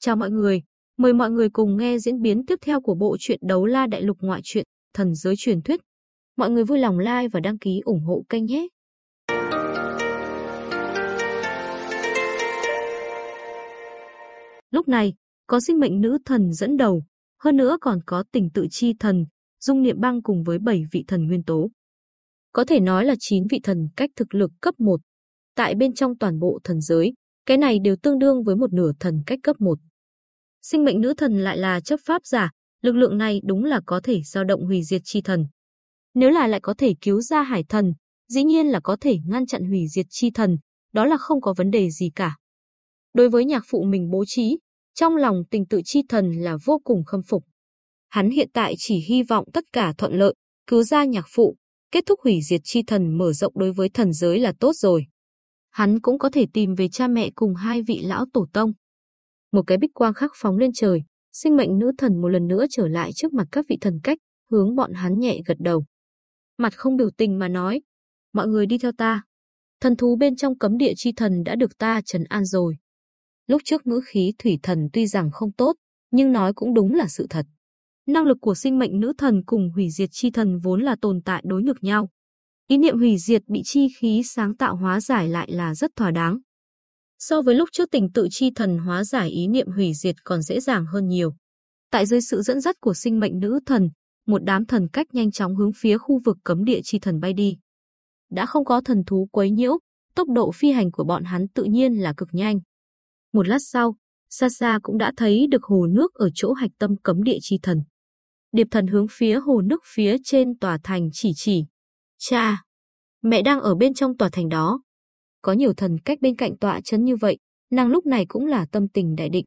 Chào mọi người, mời mọi người cùng nghe diễn biến tiếp theo của bộ truyện Đấu La Đại Lục ngoại truyện Thần giới truyền thuyết. Mọi người vui lòng like và đăng ký ủng hộ kênh nhé. Lúc này, có sinh mệnh nữ thần dẫn đầu, hơn nữa còn có tình tự chi thần, dung niệm băng cùng với 7 vị thần nguyên tố. Có thể nói là 9 vị thần cách thực lực cấp 1. Tại bên trong toàn bộ thần giới, cái này đều tương đương với một nửa thần cách cấp 1. Sinh mệnh nữ thần lại là chấp pháp giả, lực lượng này đúng là có thể dao động hủy diệt chi thần. Nếu là lại có thể cứu ra hải thần, dĩ nhiên là có thể ngăn chặn hủy diệt chi thần, đó là không có vấn đề gì cả. Đối với nhạc phụ mình bố trí, trong lòng tình tự chi thần là vô cùng khâm phục. Hắn hiện tại chỉ hy vọng tất cả thuận lợi, cứu ra nhạc phụ, kết thúc hủy diệt chi thần mở rộng đối với thần giới là tốt rồi. Hắn cũng có thể tìm về cha mẹ cùng hai vị lão tổ tông. Một cái bích quang khắc phóng lên trời, sinh mệnh nữ thần một lần nữa trở lại trước mặt các vị thần cách, hướng bọn hắn nhẹ gật đầu. Mặt không biểu tình mà nói, mọi người đi theo ta. Thần thú bên trong cấm địa chi thần đã được ta trấn an rồi. Lúc trước ngữ khí thủy thần tuy rằng không tốt, nhưng nói cũng đúng là sự thật. Năng lực của sinh mệnh nữ thần cùng hủy diệt chi thần vốn là tồn tại đối ngược nhau. Ý niệm hủy diệt bị chi khí sáng tạo hóa giải lại là rất thỏa đáng. So với lúc trước tình tự chi thần hóa giải ý niệm hủy diệt còn dễ dàng hơn nhiều. Tại dưới sự dẫn dắt của sinh mệnh nữ thần, một đám thần cách nhanh chóng hướng phía khu vực cấm địa chi thần bay đi. Đã không có thần thú quấy nhiễu, tốc độ phi hành của bọn hắn tự nhiên là cực nhanh. Một lát sau, xa xa cũng đã thấy được hồ nước ở chỗ hạch tâm cấm địa chi thần. Điệp thần hướng phía hồ nước phía trên tòa thành chỉ chỉ. Cha, mẹ đang ở bên trong tòa thành đó. Có nhiều thần cách bên cạnh tọa chấn như vậy, nàng lúc này cũng là tâm tình đại định.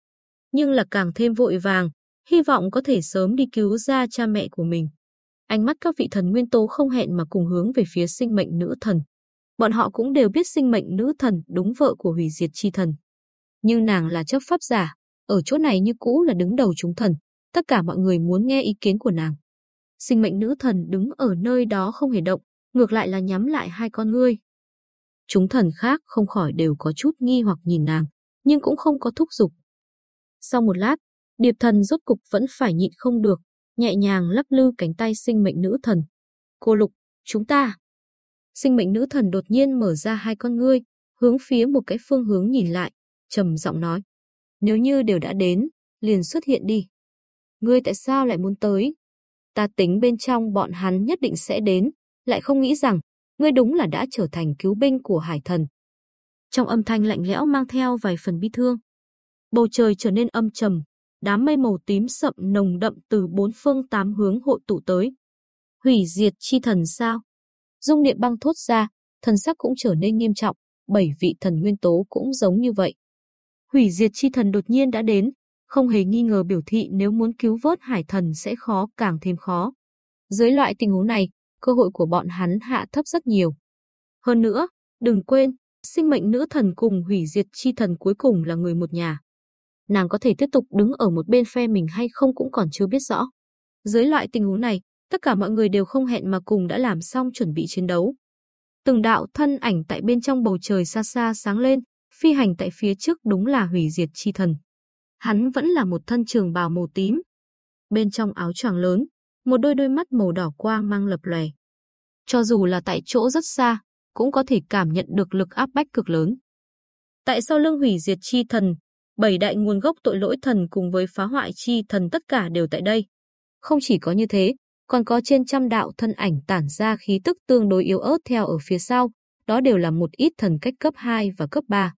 Nhưng là càng thêm vội vàng, hy vọng có thể sớm đi cứu ra cha mẹ của mình. Ánh mắt các vị thần nguyên tố không hẹn mà cùng hướng về phía sinh mệnh nữ thần. Bọn họ cũng đều biết sinh mệnh nữ thần đúng vợ của hủy diệt chi thần. Nhưng nàng là chấp pháp giả, ở chỗ này như cũ là đứng đầu chúng thần, tất cả mọi người muốn nghe ý kiến của nàng. Sinh mệnh nữ thần đứng ở nơi đó không hề động, ngược lại là nhắm lại hai con ngươi. Chúng thần khác không khỏi đều có chút nghi hoặc nhìn nàng, nhưng cũng không có thúc giục. Sau một lát, điệp thần rốt cục vẫn phải nhịn không được, nhẹ nhàng lắc lư cánh tay sinh mệnh nữ thần. Cô Lục, chúng ta. Sinh mệnh nữ thần đột nhiên mở ra hai con ngươi, hướng phía một cái phương hướng nhìn lại, trầm giọng nói. Nếu như đều đã đến, liền xuất hiện đi. Ngươi tại sao lại muốn tới? Ta tính bên trong bọn hắn nhất định sẽ đến, lại không nghĩ rằng, ngươi đúng là đã trở thành cứu binh của hải thần. Trong âm thanh lạnh lẽo mang theo vài phần bi thương. Bầu trời trở nên âm trầm, đám mây màu tím sậm nồng đậm từ bốn phương tám hướng hội tụ tới. Hủy diệt chi thần sao? Dung niệm băng thốt ra, thần sắc cũng trở nên nghiêm trọng, bảy vị thần nguyên tố cũng giống như vậy. Hủy diệt chi thần đột nhiên đã đến, không hề nghi ngờ biểu thị nếu muốn cứu vớt hải thần sẽ khó càng thêm khó. Dưới loại tình huống này, cơ hội của bọn hắn hạ thấp rất nhiều. Hơn nữa, đừng quên, sinh mệnh nữ thần cùng hủy diệt chi thần cuối cùng là người một nhà. Nàng có thể tiếp tục đứng ở một bên phe mình hay không cũng còn chưa biết rõ. Dưới loại tình huống này, tất cả mọi người đều không hẹn mà cùng đã làm xong chuẩn bị chiến đấu. Từng đạo thân ảnh tại bên trong bầu trời xa xa sáng lên, phi hành tại phía trước đúng là hủy diệt chi thần. Hắn vẫn là một thân trường bào màu tím. Bên trong áo choàng lớn, một đôi đôi mắt màu đỏ quang mang lập lòe. Cho dù là tại chỗ rất xa, cũng có thể cảm nhận được lực áp bách cực lớn. Tại sau lưng hủy diệt chi thần, bảy đại nguồn gốc tội lỗi thần cùng với phá hoại chi thần tất cả đều tại đây. Không chỉ có như thế, còn có trên trăm đạo thân ảnh tản ra khí tức tương đối yếu ớt theo ở phía sau, đó đều là một ít thần cách cấp 2 và cấp 3.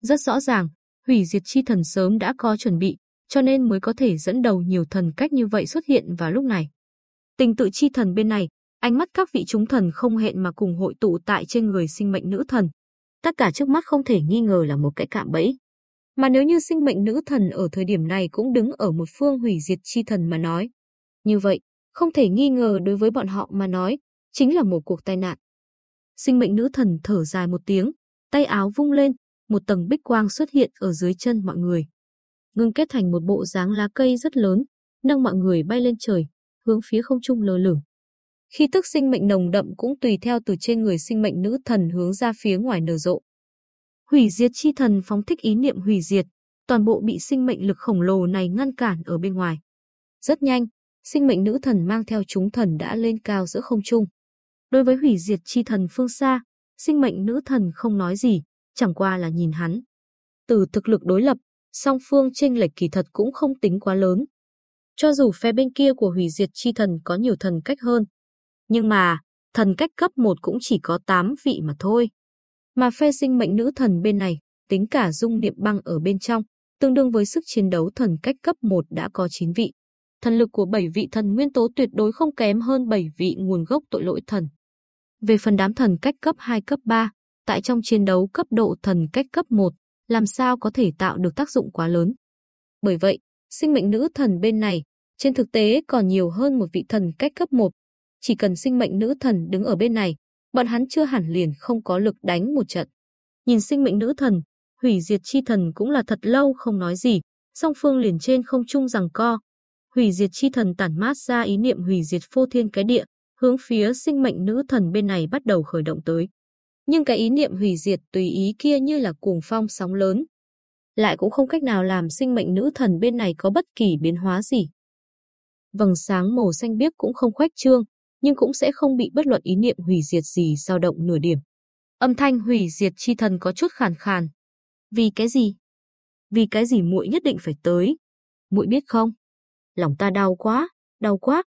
Rất rõ ràng, hủy diệt chi thần sớm đã có chuẩn bị, cho nên mới có thể dẫn đầu nhiều thần cách như vậy xuất hiện vào lúc này. Tình tự chi thần bên này, ánh mắt các vị chúng thần không hẹn mà cùng hội tụ tại trên người sinh mệnh nữ thần. Tất cả trước mắt không thể nghi ngờ là một cái cạm bẫy. Mà nếu như sinh mệnh nữ thần ở thời điểm này cũng đứng ở một phương hủy diệt chi thần mà nói. Như vậy, không thể nghi ngờ đối với bọn họ mà nói, chính là một cuộc tai nạn. Sinh mệnh nữ thần thở dài một tiếng, tay áo vung lên, một tầng bích quang xuất hiện ở dưới chân mọi người. Ngưng kết thành một bộ dáng lá cây rất lớn, nâng mọi người bay lên trời, hướng phía không trung lơ lửng. Khi tức sinh mệnh nồng đậm cũng tùy theo từ trên người sinh mệnh nữ thần hướng ra phía ngoài nở rộ. Hủy diệt chi thần phóng thích ý niệm hủy diệt, toàn bộ bị sinh mệnh lực khổng lồ này ngăn cản ở bên ngoài. Rất nhanh, sinh mệnh nữ thần mang theo chúng thần đã lên cao giữa không trung. Đối với hủy diệt chi thần phương xa, sinh mệnh nữ thần không nói gì, chẳng qua là nhìn hắn. Từ thực lực đối lập, song phương chênh lệch kỳ thật cũng không tính quá lớn. Cho dù phe bên kia của hủy diệt chi thần có nhiều thần cách hơn, nhưng mà, thần cách cấp 1 cũng chỉ có 8 vị mà thôi. Mà phe sinh mệnh nữ thần bên này, tính cả dung niệm băng ở bên trong, tương đương với sức chiến đấu thần cách cấp 1 đã có 9 vị. Thần lực của 7 vị thần nguyên tố tuyệt đối không kém hơn 7 vị nguồn gốc tội lỗi thần. Về phần đám thần cách cấp 2 cấp 3, tại trong chiến đấu cấp độ thần cách cấp 1, làm sao có thể tạo được tác dụng quá lớn. Bởi vậy, sinh mệnh nữ thần bên này, trên thực tế còn nhiều hơn một vị thần cách cấp 1. Chỉ cần sinh mệnh nữ thần đứng ở bên này, bọn hắn chưa hẳn liền không có lực đánh một trận. Nhìn sinh mệnh nữ thần, hủy diệt chi thần cũng là thật lâu không nói gì, song phương liền trên không trung rằng co. Hủy diệt chi thần tản mát ra ý niệm hủy diệt phô thiên cái địa, hướng phía sinh mệnh nữ thần bên này bắt đầu khởi động tới. Nhưng cái ý niệm hủy diệt tùy ý kia như là cuồng phong sóng lớn, lại cũng không cách nào làm sinh mệnh nữ thần bên này có bất kỳ biến hóa gì. Vầng sáng màu xanh biếc cũng không khoách trương, nhưng cũng sẽ không bị bất luận ý niệm hủy diệt gì dao động nửa điểm. Âm thanh hủy diệt chi thần có chút khàn khàn. Vì cái gì? Vì cái gì muội nhất định phải tới? Muội biết không? Lòng ta đau quá, đau quá.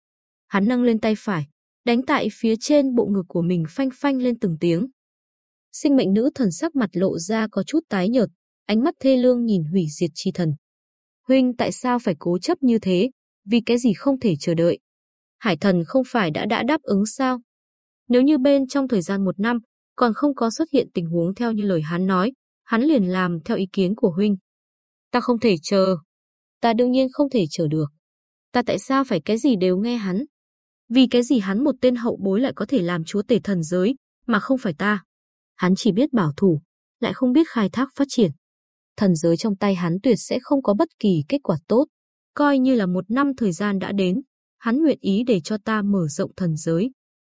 Hắn nâng lên tay phải, đánh tại phía trên bộ ngực của mình phanh phanh lên từng tiếng. Sinh mệnh nữ thần sắc mặt lộ ra có chút tái nhợt, ánh mắt thê lương nhìn hủy diệt chi thần. Huynh tại sao phải cố chấp như thế, vì cái gì không thể chờ đợi? Hải thần không phải đã đã đáp ứng sao? Nếu như bên trong thời gian một năm, còn không có xuất hiện tình huống theo như lời hắn nói, hắn liền làm theo ý kiến của huynh. Ta không thể chờ. Ta đương nhiên không thể chờ được. Ta tại sao phải cái gì đều nghe hắn? Vì cái gì hắn một tên hậu bối lại có thể làm chúa tể thần giới, mà không phải ta? Hắn chỉ biết bảo thủ, lại không biết khai thác phát triển. Thần giới trong tay hắn tuyệt sẽ không có bất kỳ kết quả tốt. Coi như là một năm thời gian đã đến, hắn nguyện ý để cho ta mở rộng thần giới.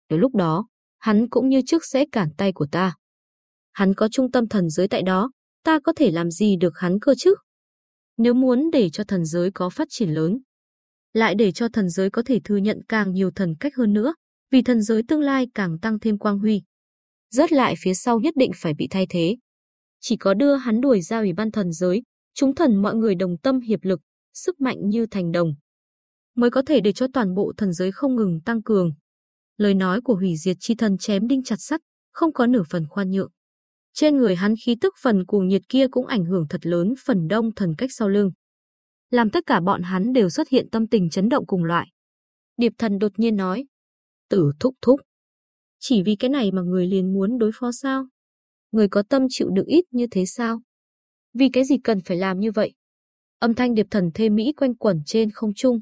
Đến lúc đó, hắn cũng như trước sẽ cản tay của ta. Hắn có trung tâm thần giới tại đó, ta có thể làm gì được hắn cơ chứ? Nếu muốn để cho thần giới có phát triển lớn, lại để cho thần giới có thể thừa nhận càng nhiều thần cách hơn nữa, vì thần giới tương lai càng tăng thêm quang huy. Rớt lại phía sau nhất định phải bị thay thế. Chỉ có đưa hắn đuổi ra ủy ban thần giới, chúng thần mọi người đồng tâm hiệp lực, sức mạnh như thành đồng, mới có thể để cho toàn bộ thần giới không ngừng tăng cường. Lời nói của hủy diệt chi thần chém đinh chặt sắt, không có nửa phần khoan nhượng. Trên người hắn khí tức phần cuồng nhiệt kia cũng ảnh hưởng thật lớn phần đông thần cách sau lưng. Làm tất cả bọn hắn đều xuất hiện tâm tình chấn động cùng loại. Điệp thần đột nhiên nói. Tử thúc thúc. Chỉ vì cái này mà người liền muốn đối phó sao? Người có tâm chịu được ít như thế sao? Vì cái gì cần phải làm như vậy? Âm thanh điệp thần thê mỹ quanh quẩn trên không trung.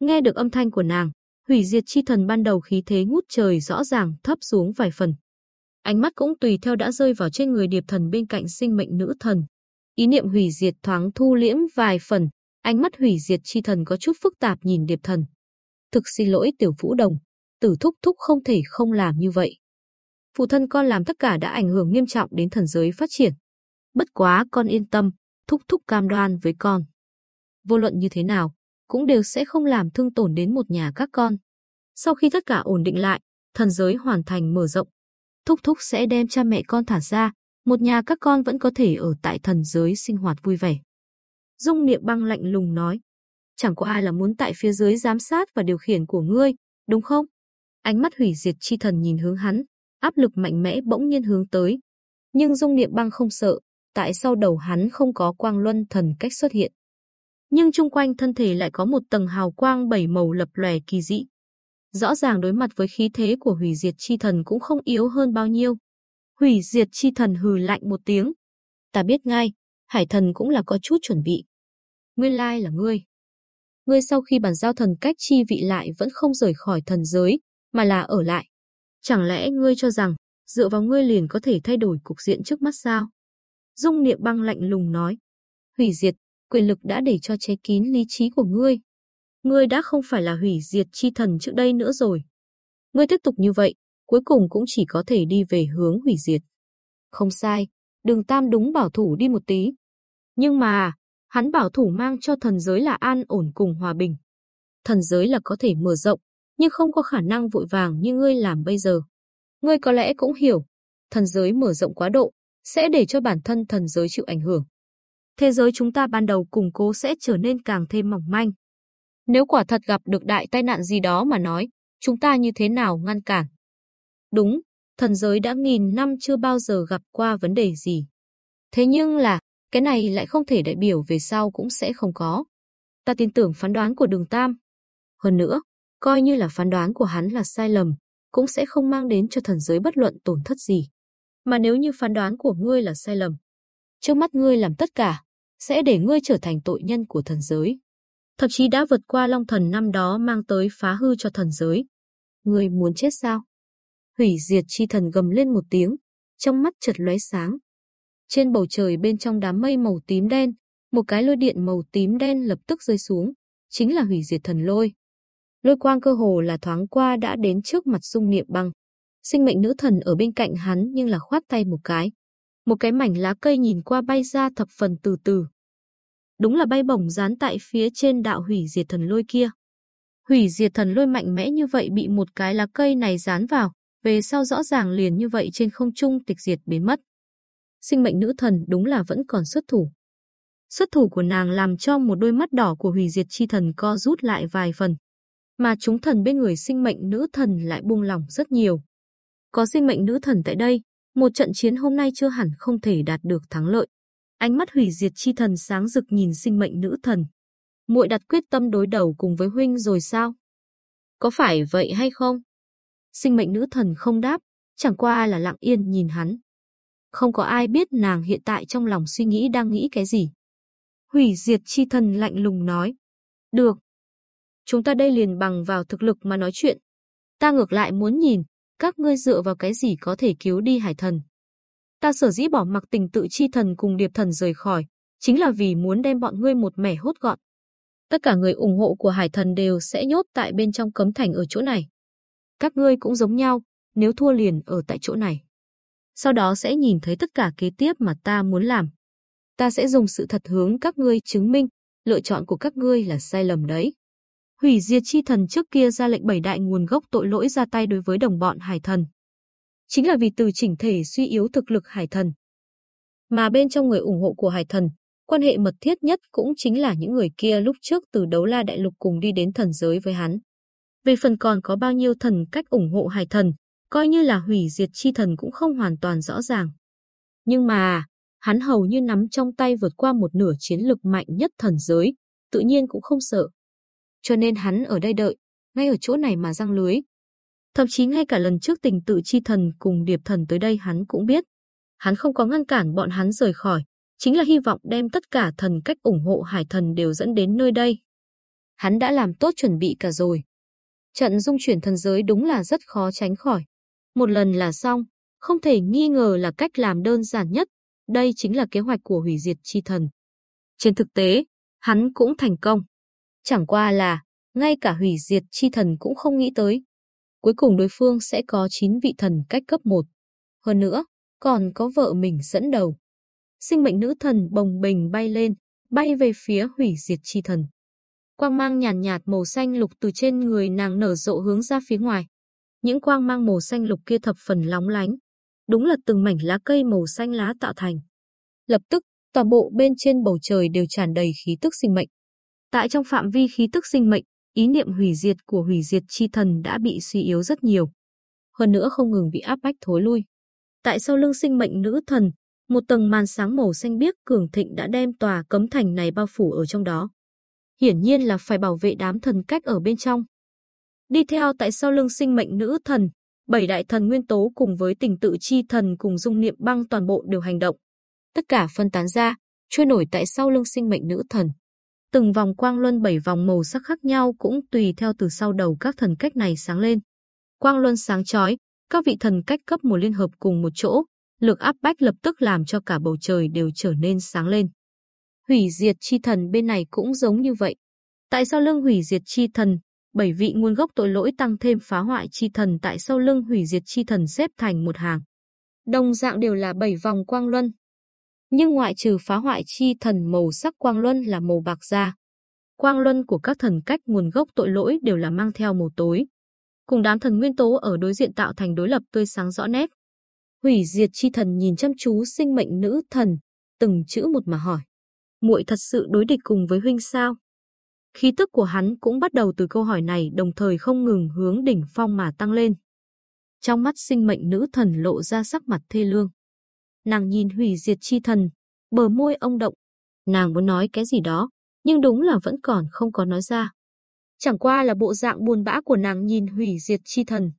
Nghe được âm thanh của nàng, hủy diệt chi thần ban đầu khí thế ngút trời rõ ràng thấp xuống vài phần. Ánh mắt cũng tùy theo đã rơi vào trên người điệp thần bên cạnh sinh mệnh nữ thần. Ý niệm hủy diệt thoáng thu liễm vài phần, ánh mắt hủy diệt chi thần có chút phức tạp nhìn điệp thần. Thực xin lỗi tiểu vũ đồng, tử thúc thúc không thể không làm như vậy. Phụ thân con làm tất cả đã ảnh hưởng nghiêm trọng đến thần giới phát triển. Bất quá con yên tâm, thúc thúc cam đoan với con. Vô luận như thế nào, cũng đều sẽ không làm thương tổn đến một nhà các con. Sau khi tất cả ổn định lại, thần giới hoàn thành mở rộng. Thúc thúc sẽ đem cha mẹ con thả ra, một nhà các con vẫn có thể ở tại thần giới sinh hoạt vui vẻ. Dung Niệm Băng lạnh lùng nói, chẳng có ai là muốn tại phía dưới giám sát và điều khiển của ngươi, đúng không? Ánh mắt hủy diệt chi thần nhìn hướng hắn, áp lực mạnh mẽ bỗng nhiên hướng tới. Nhưng Dung Niệm Băng không sợ, tại sau đầu hắn không có quang luân thần cách xuất hiện nhưng chung quanh thân thể lại có một tầng hào quang bảy màu lập lòe kỳ dị. Rõ ràng đối mặt với khí thế của hủy diệt chi thần cũng không yếu hơn bao nhiêu. Hủy diệt chi thần hừ lạnh một tiếng. Ta biết ngay, hải thần cũng là có chút chuẩn bị. Nguyên lai là ngươi. Ngươi sau khi bàn giao thần cách chi vị lại vẫn không rời khỏi thần giới, mà là ở lại. Chẳng lẽ ngươi cho rằng, dựa vào ngươi liền có thể thay đổi cục diện trước mắt sao? Dung niệm băng lạnh lùng nói. Hủy diệt, quyền lực đã để cho che kín lý trí của ngươi. Ngươi đã không phải là hủy diệt chi thần trước đây nữa rồi. Ngươi tiếp tục như vậy, cuối cùng cũng chỉ có thể đi về hướng hủy diệt. Không sai, đường tam đúng bảo thủ đi một tí. Nhưng mà, hắn bảo thủ mang cho thần giới là an ổn cùng hòa bình. Thần giới là có thể mở rộng, nhưng không có khả năng vội vàng như ngươi làm bây giờ. Ngươi có lẽ cũng hiểu, thần giới mở rộng quá độ, sẽ để cho bản thân thần giới chịu ảnh hưởng. Thế giới chúng ta ban đầu củng cố sẽ trở nên càng thêm mỏng manh. Nếu quả thật gặp được đại tai nạn gì đó mà nói, chúng ta như thế nào ngăn cản? Đúng, thần giới đã nghìn năm chưa bao giờ gặp qua vấn đề gì. Thế nhưng là, cái này lại không thể đại biểu về sau cũng sẽ không có. Ta tin tưởng phán đoán của đường Tam. Hơn nữa, coi như là phán đoán của hắn là sai lầm, cũng sẽ không mang đến cho thần giới bất luận tổn thất gì. Mà nếu như phán đoán của ngươi là sai lầm, trước mắt ngươi làm tất cả, sẽ để ngươi trở thành tội nhân của thần giới. Thậm chí đã vượt qua long thần năm đó mang tới phá hư cho thần giới. Ngươi muốn chết sao? Hủy diệt chi thần gầm lên một tiếng, trong mắt chợt lóe sáng. Trên bầu trời bên trong đám mây màu tím đen, một cái lôi điện màu tím đen lập tức rơi xuống, chính là hủy diệt thần lôi. Lôi quang cơ hồ là thoáng qua đã đến trước mặt dung niệm băng. Sinh mệnh nữ thần ở bên cạnh hắn nhưng là khoát tay một cái. Một cái mảnh lá cây nhìn qua bay ra thập phần từ từ. Đúng là bay bổng dán tại phía trên đạo hủy diệt thần lôi kia. Hủy diệt thần lôi mạnh mẽ như vậy bị một cái lá cây này dán vào, về sau rõ ràng liền như vậy trên không trung tịch diệt biến mất. Sinh mệnh nữ thần đúng là vẫn còn xuất thủ. Xuất thủ của nàng làm cho một đôi mắt đỏ của hủy diệt chi thần co rút lại vài phần. Mà chúng thần bên người sinh mệnh nữ thần lại buông lỏng rất nhiều. Có sinh mệnh nữ thần tại đây, một trận chiến hôm nay chưa hẳn không thể đạt được thắng lợi. Ánh mắt hủy diệt chi thần sáng rực nhìn sinh mệnh nữ thần. Muội đặt quyết tâm đối đầu cùng với huynh rồi sao? Có phải vậy hay không? Sinh mệnh nữ thần không đáp, chẳng qua là lặng yên nhìn hắn. Không có ai biết nàng hiện tại trong lòng suy nghĩ đang nghĩ cái gì. Hủy diệt chi thần lạnh lùng nói. Được. Chúng ta đây liền bằng vào thực lực mà nói chuyện. Ta ngược lại muốn nhìn, các ngươi dựa vào cái gì có thể cứu đi hải thần. Ta sở dĩ bỏ mặc tình tự chi thần cùng điệp thần rời khỏi, chính là vì muốn đem bọn ngươi một mẻ hốt gọn. Tất cả người ủng hộ của hải thần đều sẽ nhốt tại bên trong cấm thành ở chỗ này. Các ngươi cũng giống nhau, nếu thua liền ở tại chỗ này. Sau đó sẽ nhìn thấy tất cả kế tiếp mà ta muốn làm. Ta sẽ dùng sự thật hướng các ngươi chứng minh, lựa chọn của các ngươi là sai lầm đấy. Hủy diệt chi thần trước kia ra lệnh bảy đại nguồn gốc tội lỗi ra tay đối với đồng bọn hải thần. Chính là vì từ chỉnh thể suy yếu thực lực hải thần. Mà bên trong người ủng hộ của hải thần, quan hệ mật thiết nhất cũng chính là những người kia lúc trước từ đấu la đại lục cùng đi đến thần giới với hắn. Về phần còn có bao nhiêu thần cách ủng hộ hải thần, coi như là hủy diệt chi thần cũng không hoàn toàn rõ ràng. Nhưng mà, hắn hầu như nắm trong tay vượt qua một nửa chiến lực mạnh nhất thần giới, tự nhiên cũng không sợ. Cho nên hắn ở đây đợi, ngay ở chỗ này mà răng lưới. Thậm chí ngay cả lần trước tình tự chi thần cùng điệp thần tới đây hắn cũng biết. Hắn không có ngăn cản bọn hắn rời khỏi, chính là hy vọng đem tất cả thần cách ủng hộ hải thần đều dẫn đến nơi đây. Hắn đã làm tốt chuẩn bị cả rồi. Trận dung chuyển thần giới đúng là rất khó tránh khỏi. Một lần là xong, không thể nghi ngờ là cách làm đơn giản nhất. Đây chính là kế hoạch của hủy diệt chi thần. Trên thực tế, hắn cũng thành công. Chẳng qua là, ngay cả hủy diệt chi thần cũng không nghĩ tới. Cuối cùng đối phương sẽ có 9 vị thần cách cấp 1. Hơn nữa, còn có vợ mình dẫn đầu. Sinh mệnh nữ thần bồng bình bay lên, bay về phía hủy diệt chi thần. Quang mang nhàn nhạt, nhạt màu xanh lục từ trên người nàng nở rộ hướng ra phía ngoài. Những quang mang màu xanh lục kia thập phần lóng lánh. Đúng là từng mảnh lá cây màu xanh lá tạo thành. Lập tức, toàn bộ bên trên bầu trời đều tràn đầy khí tức sinh mệnh. Tại trong phạm vi khí tức sinh mệnh, ý niệm hủy diệt của hủy diệt chi thần đã bị suy yếu rất nhiều. Hơn nữa không ngừng bị áp bách thối lui. Tại sau lưng sinh mệnh nữ thần, một tầng màn sáng màu xanh biếc cường thịnh đã đem tòa cấm thành này bao phủ ở trong đó. Hiển nhiên là phải bảo vệ đám thần cách ở bên trong. Đi theo tại sau lưng sinh mệnh nữ thần, bảy đại thần nguyên tố cùng với tình tự chi thần cùng dung niệm băng toàn bộ đều hành động. Tất cả phân tán ra, trôi nổi tại sau lưng sinh mệnh nữ thần. Từng vòng quang luân bảy vòng màu sắc khác nhau cũng tùy theo từ sau đầu các thần cách này sáng lên. Quang luân sáng chói, các vị thần cách cấp một liên hợp cùng một chỗ, lực áp bách lập tức làm cho cả bầu trời đều trở nên sáng lên. Hủy diệt chi thần bên này cũng giống như vậy. Tại sao lưng hủy diệt chi thần, bảy vị nguồn gốc tội lỗi tăng thêm phá hoại chi thần tại sau lưng hủy diệt chi thần xếp thành một hàng. Đồng dạng đều là bảy vòng quang luân nhưng ngoại trừ phá hoại chi thần màu sắc quang luân là màu bạc ra. Quang luân của các thần cách nguồn gốc tội lỗi đều là mang theo màu tối. Cùng đám thần nguyên tố ở đối diện tạo thành đối lập tươi sáng rõ nét. Hủy diệt chi thần nhìn chăm chú sinh mệnh nữ thần, từng chữ một mà hỏi. muội thật sự đối địch cùng với huynh sao? Khí tức của hắn cũng bắt đầu từ câu hỏi này đồng thời không ngừng hướng đỉnh phong mà tăng lên. Trong mắt sinh mệnh nữ thần lộ ra sắc mặt thê lương. Nàng nhìn hủy diệt chi thần, bờ môi ông động. Nàng muốn nói cái gì đó, nhưng đúng là vẫn còn không có nói ra. Chẳng qua là bộ dạng buồn bã của nàng nhìn hủy diệt chi thần.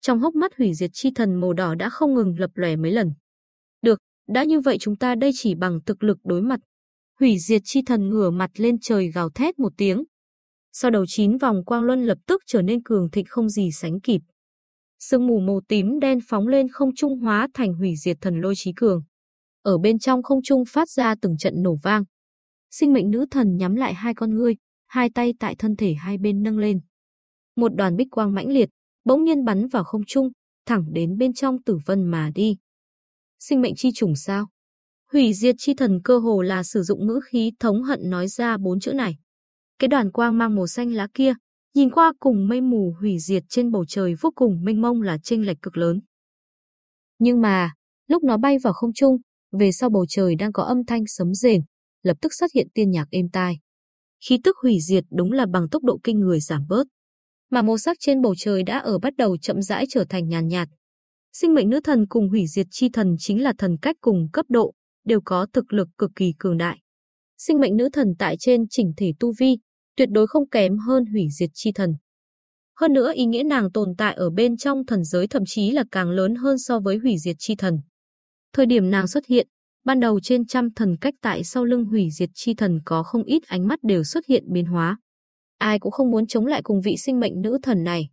Trong hốc mắt hủy diệt chi thần màu đỏ đã không ngừng lập lòe mấy lần. Được, đã như vậy chúng ta đây chỉ bằng thực lực đối mặt. Hủy diệt chi thần ngửa mặt lên trời gào thét một tiếng. Sau đầu chín vòng quang luân lập tức trở nên cường thịnh không gì sánh kịp. Sương mù màu tím đen phóng lên không trung hóa thành hủy diệt thần lôi trí cường. Ở bên trong không trung phát ra từng trận nổ vang. Sinh mệnh nữ thần nhắm lại hai con ngươi, hai tay tại thân thể hai bên nâng lên. Một đoàn bích quang mãnh liệt, bỗng nhiên bắn vào không trung, thẳng đến bên trong tử vân mà đi. Sinh mệnh chi trùng sao? Hủy diệt chi thần cơ hồ là sử dụng ngữ khí thống hận nói ra bốn chữ này. Cái đoàn quang mang màu xanh lá kia, nhìn qua cùng mây mù hủy diệt trên bầu trời vô cùng mênh mông là chênh lệch cực lớn. Nhưng mà, lúc nó bay vào không trung, về sau bầu trời đang có âm thanh sấm rền, lập tức xuất hiện tiên nhạc êm tai. Khí tức hủy diệt đúng là bằng tốc độ kinh người giảm bớt. Mà màu sắc trên bầu trời đã ở bắt đầu chậm rãi trở thành nhàn nhạt. Sinh mệnh nữ thần cùng hủy diệt chi thần chính là thần cách cùng cấp độ, đều có thực lực cực kỳ cường đại. Sinh mệnh nữ thần tại trên chỉnh thể tu vi, tuyệt đối không kém hơn hủy diệt chi thần. Hơn nữa ý nghĩa nàng tồn tại ở bên trong thần giới thậm chí là càng lớn hơn so với hủy diệt chi thần. Thời điểm nàng xuất hiện, ban đầu trên trăm thần cách tại sau lưng hủy diệt chi thần có không ít ánh mắt đều xuất hiện biến hóa. Ai cũng không muốn chống lại cùng vị sinh mệnh nữ thần này.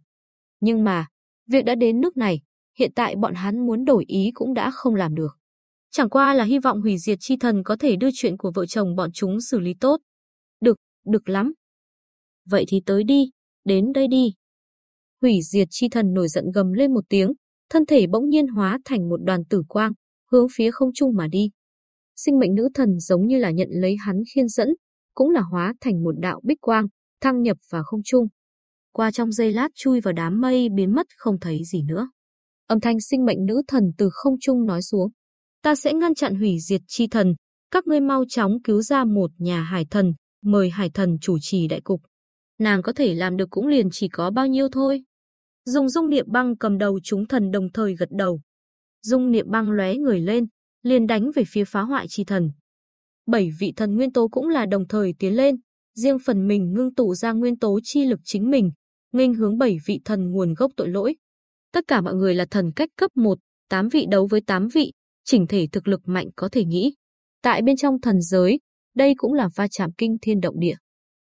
Nhưng mà, việc đã đến nước này, hiện tại bọn hắn muốn đổi ý cũng đã không làm được. Chẳng qua là hy vọng hủy diệt chi thần có thể đưa chuyện của vợ chồng bọn chúng xử lý tốt. Được, được lắm. Vậy thì tới đi, đến đây đi. Hủy diệt chi thần nổi giận gầm lên một tiếng, thân thể bỗng nhiên hóa thành một đoàn tử quang, hướng phía không trung mà đi. Sinh mệnh nữ thần giống như là nhận lấy hắn khiên dẫn, cũng là hóa thành một đạo bích quang, thăng nhập vào không trung. Qua trong giây lát chui vào đám mây biến mất không thấy gì nữa. Âm thanh sinh mệnh nữ thần từ không trung nói xuống ta sẽ ngăn chặn hủy diệt chi thần, các ngươi mau chóng cứu ra một nhà hải thần, mời hải thần chủ trì đại cục. Nàng có thể làm được cũng liền chỉ có bao nhiêu thôi. Dùng dung niệm băng cầm đầu chúng thần đồng thời gật đầu. Dung niệm băng lóe người lên, liền đánh về phía phá hoại chi thần. Bảy vị thần nguyên tố cũng là đồng thời tiến lên, riêng phần mình ngưng tụ ra nguyên tố chi lực chính mình, nghênh hướng bảy vị thần nguồn gốc tội lỗi. Tất cả mọi người là thần cách cấp 1, 8 vị đấu với 8 vị, chỉnh thể thực lực mạnh có thể nghĩ. Tại bên trong thần giới, đây cũng là va chạm kinh thiên động địa.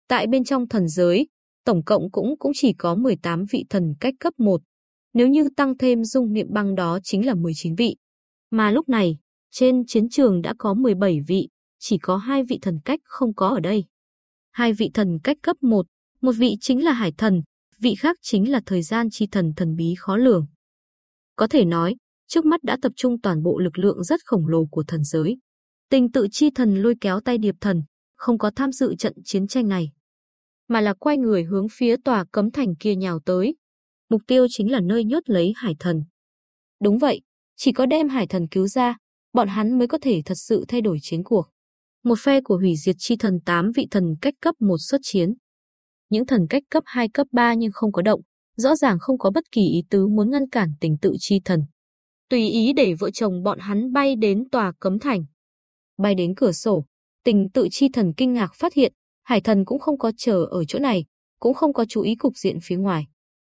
Tại bên trong thần giới, tổng cộng cũng cũng chỉ có 18 vị thần cách cấp 1. Nếu như tăng thêm dung niệm băng đó chính là 19 vị. Mà lúc này, trên chiến trường đã có 17 vị, chỉ có hai vị thần cách không có ở đây. Hai vị thần cách cấp 1, một vị chính là hải thần, vị khác chính là thời gian chi thần thần bí khó lường. Có thể nói, trước mắt đã tập trung toàn bộ lực lượng rất khổng lồ của thần giới. Tình tự chi thần lôi kéo tay điệp thần, không có tham dự trận chiến tranh này, mà là quay người hướng phía tòa cấm thành kia nhào tới. Mục tiêu chính là nơi nhốt lấy hải thần. Đúng vậy, chỉ có đem hải thần cứu ra, bọn hắn mới có thể thật sự thay đổi chiến cuộc. Một phe của hủy diệt chi thần 8 vị thần cách cấp một xuất chiến. Những thần cách cấp 2 cấp 3 nhưng không có động, rõ ràng không có bất kỳ ý tứ muốn ngăn cản tình tự chi thần tùy ý để vợ chồng bọn hắn bay đến tòa cấm thành. Bay đến cửa sổ, tình tự chi thần kinh ngạc phát hiện, hải thần cũng không có chờ ở chỗ này, cũng không có chú ý cục diện phía ngoài.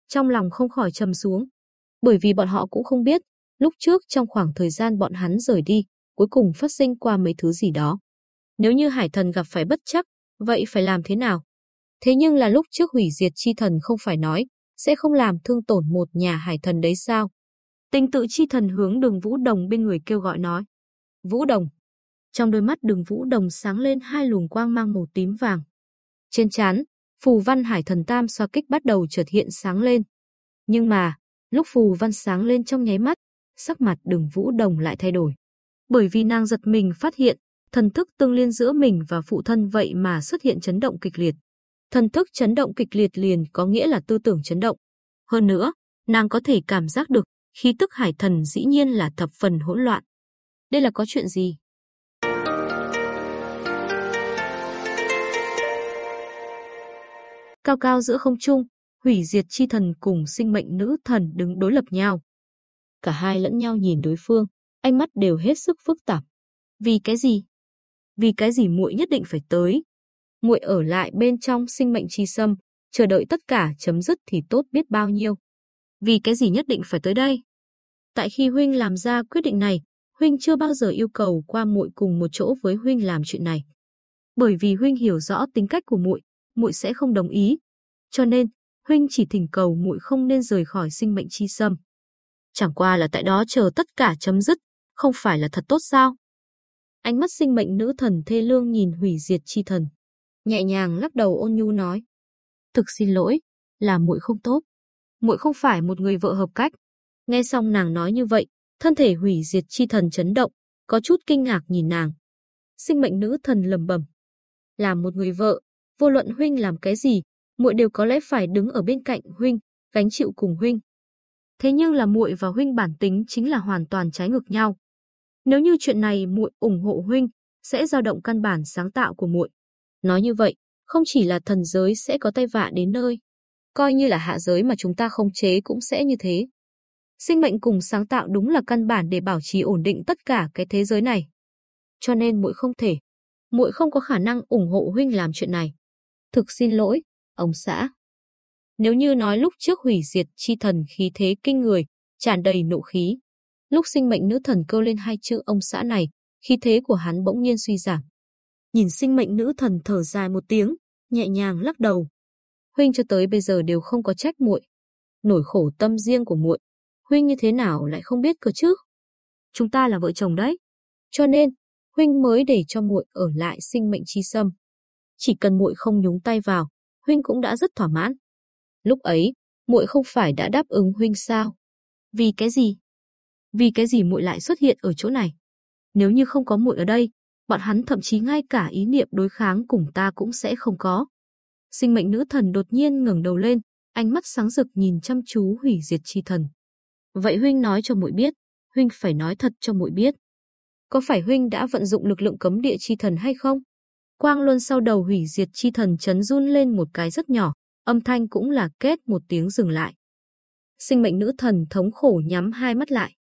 Trong lòng không khỏi trầm xuống, bởi vì bọn họ cũng không biết, lúc trước trong khoảng thời gian bọn hắn rời đi, cuối cùng phát sinh qua mấy thứ gì đó. Nếu như hải thần gặp phải bất chắc, vậy phải làm thế nào? Thế nhưng là lúc trước hủy diệt chi thần không phải nói, sẽ không làm thương tổn một nhà hải thần đấy sao? Tình tự chi thần hướng đường Vũ Đồng bên người kêu gọi nói. Vũ Đồng. Trong đôi mắt đường Vũ Đồng sáng lên hai luồng quang mang màu tím vàng. Trên chán, phù văn hải thần tam xoa kích bắt đầu chợt hiện sáng lên. Nhưng mà, lúc phù văn sáng lên trong nháy mắt, sắc mặt đường Vũ Đồng lại thay đổi. bởi vì nàng giật mình phát hiện, thần thức tương liên giữa mình và phụ thân vậy mà xuất hiện chấn động kịch liệt. Thần thức chấn động kịch liệt liền có nghĩa là tư tưởng chấn động. Hơn nữa, nàng có thể cảm giác được khí tức hải thần dĩ nhiên là thập phần hỗn loạn. Đây là có chuyện gì? Cao cao giữa không trung, hủy diệt chi thần cùng sinh mệnh nữ thần đứng đối lập nhau. Cả hai lẫn nhau nhìn đối phương, ánh mắt đều hết sức phức tạp. Vì cái gì? Vì cái gì muội nhất định phải tới? Muội ở lại bên trong sinh mệnh chi sâm, chờ đợi tất cả chấm dứt thì tốt biết bao nhiêu. Vì cái gì nhất định phải tới đây? Tại khi huynh làm ra quyết định này, huynh chưa bao giờ yêu cầu qua muội cùng một chỗ với huynh làm chuyện này. Bởi vì huynh hiểu rõ tính cách của muội, muội sẽ không đồng ý. Cho nên, huynh chỉ thỉnh cầu muội không nên rời khỏi sinh mệnh chi sâm. Chẳng qua là tại đó chờ tất cả chấm dứt, không phải là thật tốt sao? Ánh mắt sinh mệnh nữ thần thê lương nhìn hủy diệt chi thần. Nhẹ nhàng lắc đầu ôn nhu nói. Thực xin lỗi, là muội không tốt. muội không phải một người vợ hợp cách. Nghe xong nàng nói như vậy, thân thể hủy diệt chi thần chấn động, có chút kinh ngạc nhìn nàng. Sinh mệnh nữ thần lẩm bẩm: là một người vợ, vô luận huynh làm cái gì, muội đều có lẽ phải đứng ở bên cạnh huynh, gánh chịu cùng huynh. Thế nhưng là muội và huynh bản tính chính là hoàn toàn trái ngược nhau. Nếu như chuyện này muội ủng hộ huynh, sẽ dao động căn bản sáng tạo của muội. Nói như vậy, không chỉ là thần giới sẽ có tay vạ đến nơi, coi như là hạ giới mà chúng ta không chế cũng sẽ như thế. Sinh mệnh cùng sáng tạo đúng là căn bản để bảo trì ổn định tất cả cái thế giới này. Cho nên muội không thể, muội không có khả năng ủng hộ huynh làm chuyện này. Thực xin lỗi, ông xã. Nếu như nói lúc trước hủy diệt chi thần khí thế kinh người, tràn đầy nộ khí, lúc sinh mệnh nữ thần kêu lên hai chữ ông xã này, khí thế của hắn bỗng nhiên suy giảm. Nhìn sinh mệnh nữ thần thở dài một tiếng, nhẹ nhàng lắc đầu. Huynh cho tới bây giờ đều không có trách muội, nổi khổ tâm riêng của muội, huynh như thế nào lại không biết cơ chứ? Chúng ta là vợ chồng đấy, cho nên huynh mới để cho muội ở lại sinh mệnh chi sâm. Chỉ cần muội không nhúng tay vào, huynh cũng đã rất thỏa mãn. Lúc ấy, muội không phải đã đáp ứng huynh sao? Vì cái gì? Vì cái gì muội lại xuất hiện ở chỗ này? Nếu như không có muội ở đây, bọn hắn thậm chí ngay cả ý niệm đối kháng cùng ta cũng sẽ không có. Sinh mệnh nữ thần đột nhiên ngẩng đầu lên, ánh mắt sáng rực nhìn chăm chú hủy diệt chi thần. Vậy huynh nói cho muội biết, huynh phải nói thật cho muội biết. Có phải huynh đã vận dụng lực lượng cấm địa chi thần hay không? Quang luân sau đầu hủy diệt chi thần chấn run lên một cái rất nhỏ, âm thanh cũng là kết một tiếng dừng lại. Sinh mệnh nữ thần thống khổ nhắm hai mắt lại.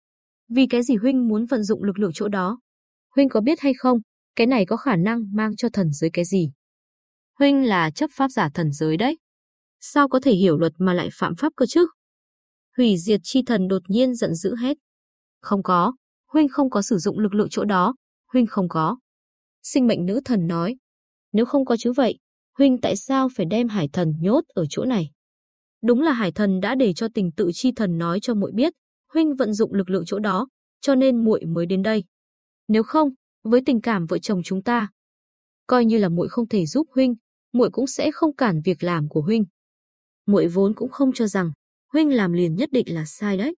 Vì cái gì huynh muốn vận dụng lực lượng chỗ đó? Huynh có biết hay không, cái này có khả năng mang cho thần giới cái gì? Huynh là chấp pháp giả thần giới đấy. Sao có thể hiểu luật mà lại phạm pháp cơ chứ? Hủy diệt chi thần đột nhiên giận dữ hết. Không có, Huynh không có sử dụng lực lượng chỗ đó, Huynh không có. Sinh mệnh nữ thần nói, nếu không có chứ vậy, Huynh tại sao phải đem hải thần nhốt ở chỗ này? Đúng là hải thần đã để cho tình tự chi thần nói cho muội biết, Huynh vận dụng lực lượng chỗ đó, cho nên muội mới đến đây. Nếu không, với tình cảm vợ chồng chúng ta, coi như là muội không thể giúp huynh, muội cũng sẽ không cản việc làm của huynh. Muội vốn cũng không cho rằng huynh làm liền nhất định là sai đấy.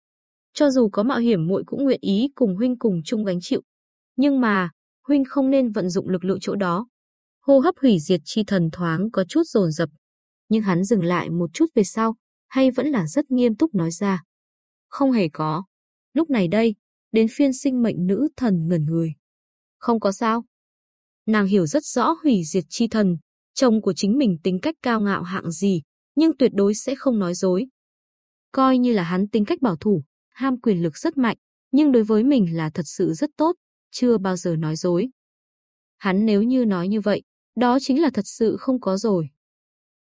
Cho dù có mạo hiểm muội cũng nguyện ý cùng huynh cùng chung gánh chịu. Nhưng mà, huynh không nên vận dụng lực lượng chỗ đó. Hô hấp hủy diệt chi thần thoáng có chút dồn dập, nhưng hắn dừng lại một chút về sau, hay vẫn là rất nghiêm túc nói ra. Không hề có. Lúc này đây, đến phiên sinh mệnh nữ thần ngẩn người. Không có sao. Nàng hiểu rất rõ hủy diệt chi thần, chồng của chính mình tính cách cao ngạo hạng gì, nhưng tuyệt đối sẽ không nói dối. Coi như là hắn tính cách bảo thủ, ham quyền lực rất mạnh, nhưng đối với mình là thật sự rất tốt, chưa bao giờ nói dối. Hắn nếu như nói như vậy, đó chính là thật sự không có rồi.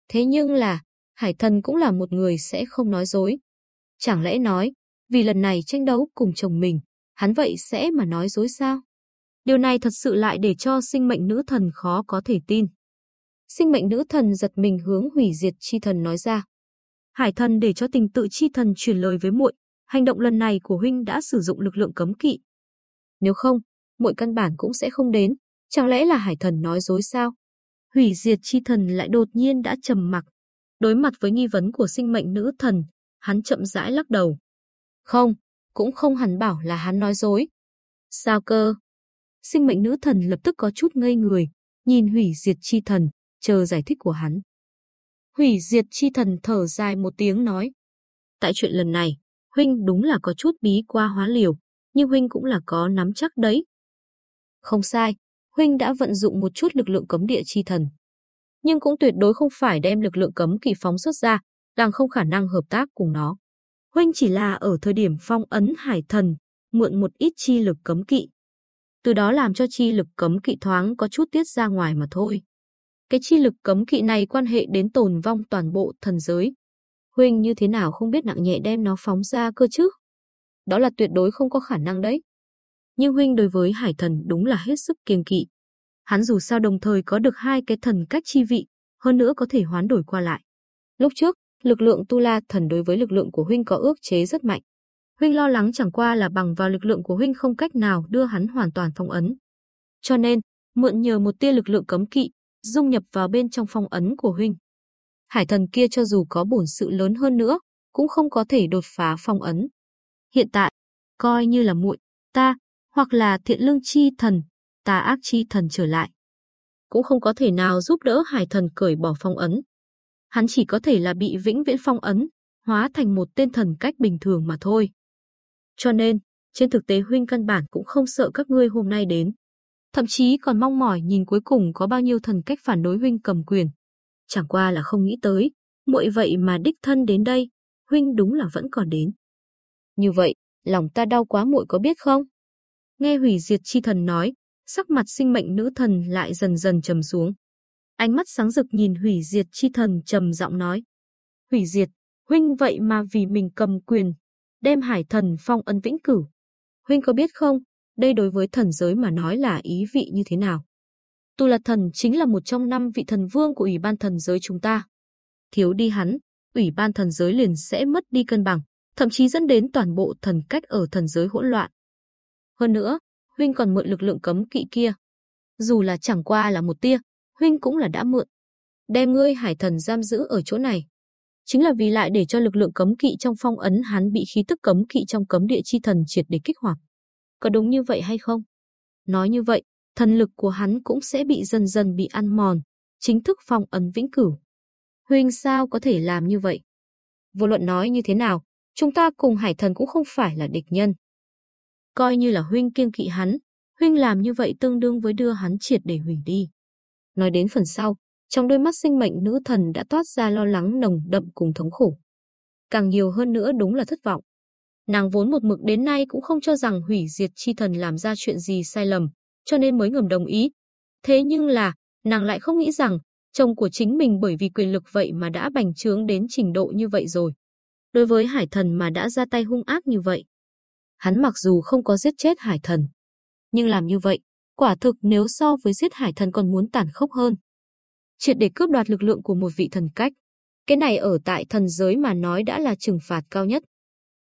Thế nhưng là, Hải Thần cũng là một người sẽ không nói dối. Chẳng lẽ nói, vì lần này tranh đấu cùng chồng mình, hắn vậy sẽ mà nói dối sao? Điều này thật sự lại để cho sinh mệnh nữ thần khó có thể tin. Sinh mệnh nữ thần giật mình hướng hủy diệt chi thần nói ra. Hải thần để cho tình tự chi thần truyền lời với muội, hành động lần này của huynh đã sử dụng lực lượng cấm kỵ. Nếu không, muội căn bản cũng sẽ không đến, chẳng lẽ là hải thần nói dối sao? Hủy diệt chi thần lại đột nhiên đã trầm mặc. Đối mặt với nghi vấn của sinh mệnh nữ thần, hắn chậm rãi lắc đầu. Không, cũng không hẳn bảo là hắn nói dối. Sao cơ? sinh mệnh nữ thần lập tức có chút ngây người, nhìn hủy diệt chi thần, chờ giải thích của hắn. Hủy diệt chi thần thở dài một tiếng nói. Tại chuyện lần này, huynh đúng là có chút bí qua hóa liều, nhưng huynh cũng là có nắm chắc đấy. Không sai, huynh đã vận dụng một chút lực lượng cấm địa chi thần. Nhưng cũng tuyệt đối không phải đem lực lượng cấm kỵ phóng xuất ra, càng không khả năng hợp tác cùng nó. Huynh chỉ là ở thời điểm phong ấn hải thần, mượn một ít chi lực cấm kỵ. Từ đó làm cho chi lực cấm kỵ thoáng có chút tiết ra ngoài mà thôi. Cái chi lực cấm kỵ này quan hệ đến tồn vong toàn bộ thần giới. Huynh như thế nào không biết nặng nhẹ đem nó phóng ra cơ chứ? Đó là tuyệt đối không có khả năng đấy. Nhưng Huynh đối với hải thần đúng là hết sức kiêng kỵ. Hắn dù sao đồng thời có được hai cái thần cách chi vị, hơn nữa có thể hoán đổi qua lại. Lúc trước, lực lượng Tu La thần đối với lực lượng của Huynh có ước chế rất mạnh. Huynh lo lắng chẳng qua là bằng vào lực lượng của Huynh không cách nào đưa hắn hoàn toàn phong ấn. Cho nên, mượn nhờ một tia lực lượng cấm kỵ, dung nhập vào bên trong phong ấn của huynh. Hải thần kia cho dù có bổn sự lớn hơn nữa, cũng không có thể đột phá phong ấn. Hiện tại, coi như là muội, ta, hoặc là thiện lương chi thần, tà ác chi thần trở lại. Cũng không có thể nào giúp đỡ hải thần cởi bỏ phong ấn. Hắn chỉ có thể là bị vĩnh viễn phong ấn, hóa thành một tên thần cách bình thường mà thôi. Cho nên, trên thực tế huynh căn bản cũng không sợ các ngươi hôm nay đến thậm chí còn mong mỏi nhìn cuối cùng có bao nhiêu thần cách phản đối huynh cầm quyền. Chẳng qua là không nghĩ tới, muội vậy mà đích thân đến đây, huynh đúng là vẫn còn đến. Như vậy, lòng ta đau quá muội có biết không? Nghe hủy diệt chi thần nói, sắc mặt sinh mệnh nữ thần lại dần dần trầm xuống. Ánh mắt sáng rực nhìn hủy diệt chi thần trầm giọng nói. Hủy diệt, huynh vậy mà vì mình cầm quyền, đem hải thần phong ân vĩnh cửu. Huynh có biết không, đây đối với thần giới mà nói là ý vị như thế nào. Tu là thần chính là một trong năm vị thần vương của Ủy ban thần giới chúng ta. Thiếu đi hắn, Ủy ban thần giới liền sẽ mất đi cân bằng, thậm chí dẫn đến toàn bộ thần cách ở thần giới hỗn loạn. Hơn nữa, Huynh còn mượn lực lượng cấm kỵ kia. Dù là chẳng qua là một tia, Huynh cũng là đã mượn. Đem ngươi hải thần giam giữ ở chỗ này. Chính là vì lại để cho lực lượng cấm kỵ trong phong ấn hắn bị khí tức cấm kỵ trong cấm địa chi thần triệt để kích hoạt. Có đúng như vậy hay không? Nói như vậy, thần lực của hắn cũng sẽ bị dần dần bị ăn mòn, chính thức phong ấn vĩnh cửu. Huynh sao có thể làm như vậy? Vô luận nói như thế nào, chúng ta cùng hải thần cũng không phải là địch nhân. Coi như là huynh kiêng kỵ hắn, huynh làm như vậy tương đương với đưa hắn triệt để hủy đi. Nói đến phần sau, trong đôi mắt sinh mệnh nữ thần đã toát ra lo lắng nồng đậm cùng thống khổ. Càng nhiều hơn nữa đúng là thất vọng. Nàng vốn một mực đến nay cũng không cho rằng hủy diệt chi thần làm ra chuyện gì sai lầm, cho nên mới ngầm đồng ý. Thế nhưng là, nàng lại không nghĩ rằng, chồng của chính mình bởi vì quyền lực vậy mà đã bành trướng đến trình độ như vậy rồi. Đối với hải thần mà đã ra tay hung ác như vậy. Hắn mặc dù không có giết chết hải thần, nhưng làm như vậy, quả thực nếu so với giết hải thần còn muốn tàn khốc hơn. Triệt để cướp đoạt lực lượng của một vị thần cách. Cái này ở tại thần giới mà nói đã là trừng phạt cao nhất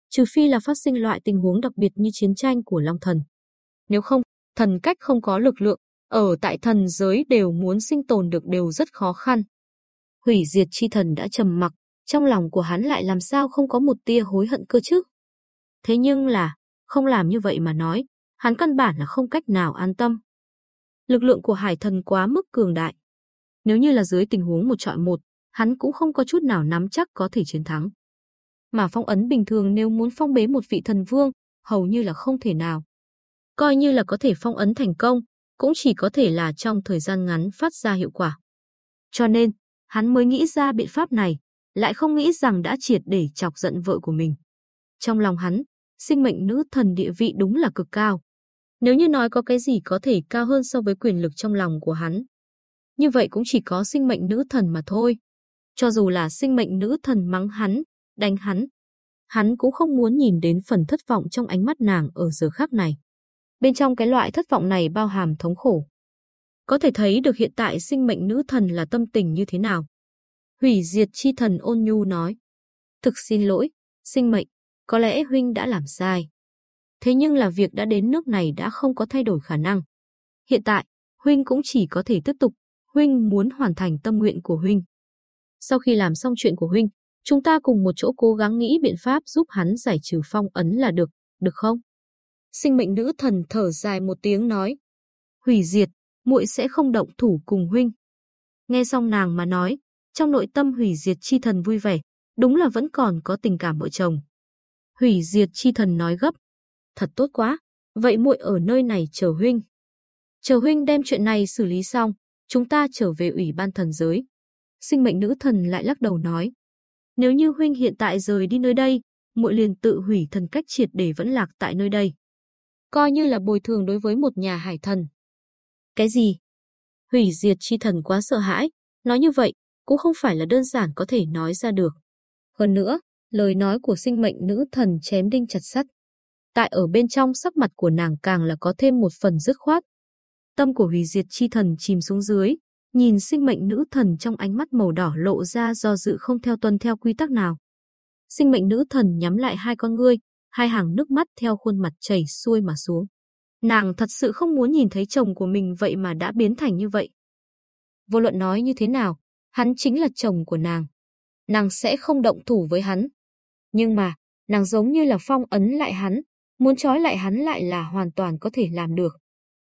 trừ phi là phát sinh loại tình huống đặc biệt như chiến tranh của Long Thần. Nếu không, thần cách không có lực lượng, ở tại thần giới đều muốn sinh tồn được đều rất khó khăn. Hủy diệt chi thần đã trầm mặc, trong lòng của hắn lại làm sao không có một tia hối hận cơ chứ. Thế nhưng là, không làm như vậy mà nói, hắn căn bản là không cách nào an tâm. Lực lượng của hải thần quá mức cường đại. Nếu như là dưới tình huống một trọi một, hắn cũng không có chút nào nắm chắc có thể chiến thắng mà phong ấn bình thường nếu muốn phong bế một vị thần vương, hầu như là không thể nào. Coi như là có thể phong ấn thành công, cũng chỉ có thể là trong thời gian ngắn phát ra hiệu quả. Cho nên, hắn mới nghĩ ra biện pháp này, lại không nghĩ rằng đã triệt để chọc giận vợ của mình. Trong lòng hắn, sinh mệnh nữ thần địa vị đúng là cực cao. Nếu như nói có cái gì có thể cao hơn so với quyền lực trong lòng của hắn, như vậy cũng chỉ có sinh mệnh nữ thần mà thôi. Cho dù là sinh mệnh nữ thần mắng hắn, đánh hắn. Hắn cũng không muốn nhìn đến phần thất vọng trong ánh mắt nàng ở giờ khắc này. Bên trong cái loại thất vọng này bao hàm thống khổ. Có thể thấy được hiện tại sinh mệnh nữ thần là tâm tình như thế nào. Hủy diệt chi thần ôn nhu nói. Thực xin lỗi, sinh mệnh, có lẽ huynh đã làm sai. Thế nhưng là việc đã đến nước này đã không có thay đổi khả năng. Hiện tại, huynh cũng chỉ có thể tiếp tục, huynh muốn hoàn thành tâm nguyện của huynh. Sau khi làm xong chuyện của huynh, Chúng ta cùng một chỗ cố gắng nghĩ biện pháp giúp hắn giải trừ phong ấn là được, được không? Sinh mệnh nữ thần thở dài một tiếng nói. hủy diệt, muội sẽ không động thủ cùng huynh. Nghe xong nàng mà nói, trong nội tâm hủy diệt chi thần vui vẻ, đúng là vẫn còn có tình cảm vợ chồng. Hủy diệt chi thần nói gấp, thật tốt quá, vậy muội ở nơi này chờ huynh. Chờ huynh đem chuyện này xử lý xong, chúng ta trở về ủy ban thần giới. Sinh mệnh nữ thần lại lắc đầu nói, nếu như huynh hiện tại rời đi nơi đây, muội liền tự hủy thần cách triệt để vẫn lạc tại nơi đây. Coi như là bồi thường đối với một nhà hải thần. Cái gì? Hủy diệt chi thần quá sợ hãi, nói như vậy, cũng không phải là đơn giản có thể nói ra được. Hơn nữa, lời nói của sinh mệnh nữ thần chém đinh chặt sắt. Tại ở bên trong sắc mặt của nàng càng là có thêm một phần dứt khoát. Tâm của hủy diệt chi thần chìm xuống dưới, nhìn sinh mệnh nữ thần trong ánh mắt màu đỏ lộ ra do dự không theo tuân theo quy tắc nào. Sinh mệnh nữ thần nhắm lại hai con ngươi, hai hàng nước mắt theo khuôn mặt chảy xuôi mà xuống. Nàng thật sự không muốn nhìn thấy chồng của mình vậy mà đã biến thành như vậy. Vô luận nói như thế nào, hắn chính là chồng của nàng. Nàng sẽ không động thủ với hắn. Nhưng mà, nàng giống như là phong ấn lại hắn, muốn trói lại hắn lại là hoàn toàn có thể làm được.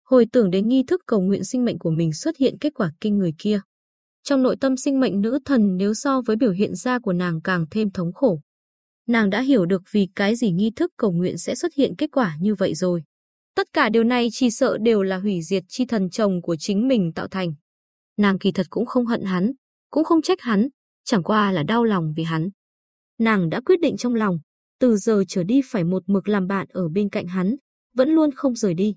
Hồi tưởng đến nghi thức cầu nguyện sinh mệnh của mình xuất hiện kết quả kinh người kia. Trong nội tâm sinh mệnh nữ thần nếu so với biểu hiện ra của nàng càng thêm thống khổ. Nàng đã hiểu được vì cái gì nghi thức cầu nguyện sẽ xuất hiện kết quả như vậy rồi. Tất cả điều này chỉ sợ đều là hủy diệt chi thần chồng của chính mình tạo thành. Nàng kỳ thật cũng không hận hắn, cũng không trách hắn, chẳng qua là đau lòng vì hắn. Nàng đã quyết định trong lòng, từ giờ trở đi phải một mực làm bạn ở bên cạnh hắn, vẫn luôn không rời đi.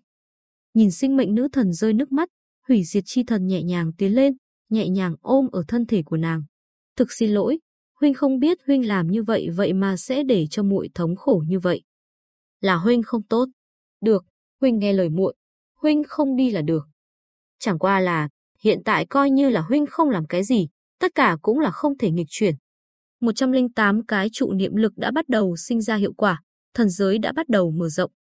Nhìn sinh mệnh nữ thần rơi nước mắt, hủy diệt chi thần nhẹ nhàng tiến lên, nhẹ nhàng ôm ở thân thể của nàng. Thực xin lỗi, huynh không biết huynh làm như vậy vậy mà sẽ để cho muội thống khổ như vậy. Là huynh không tốt. Được, huynh nghe lời muội, huynh không đi là được. Chẳng qua là, hiện tại coi như là huynh không làm cái gì, tất cả cũng là không thể nghịch chuyển. 108 cái trụ niệm lực đã bắt đầu sinh ra hiệu quả, thần giới đã bắt đầu mở rộng.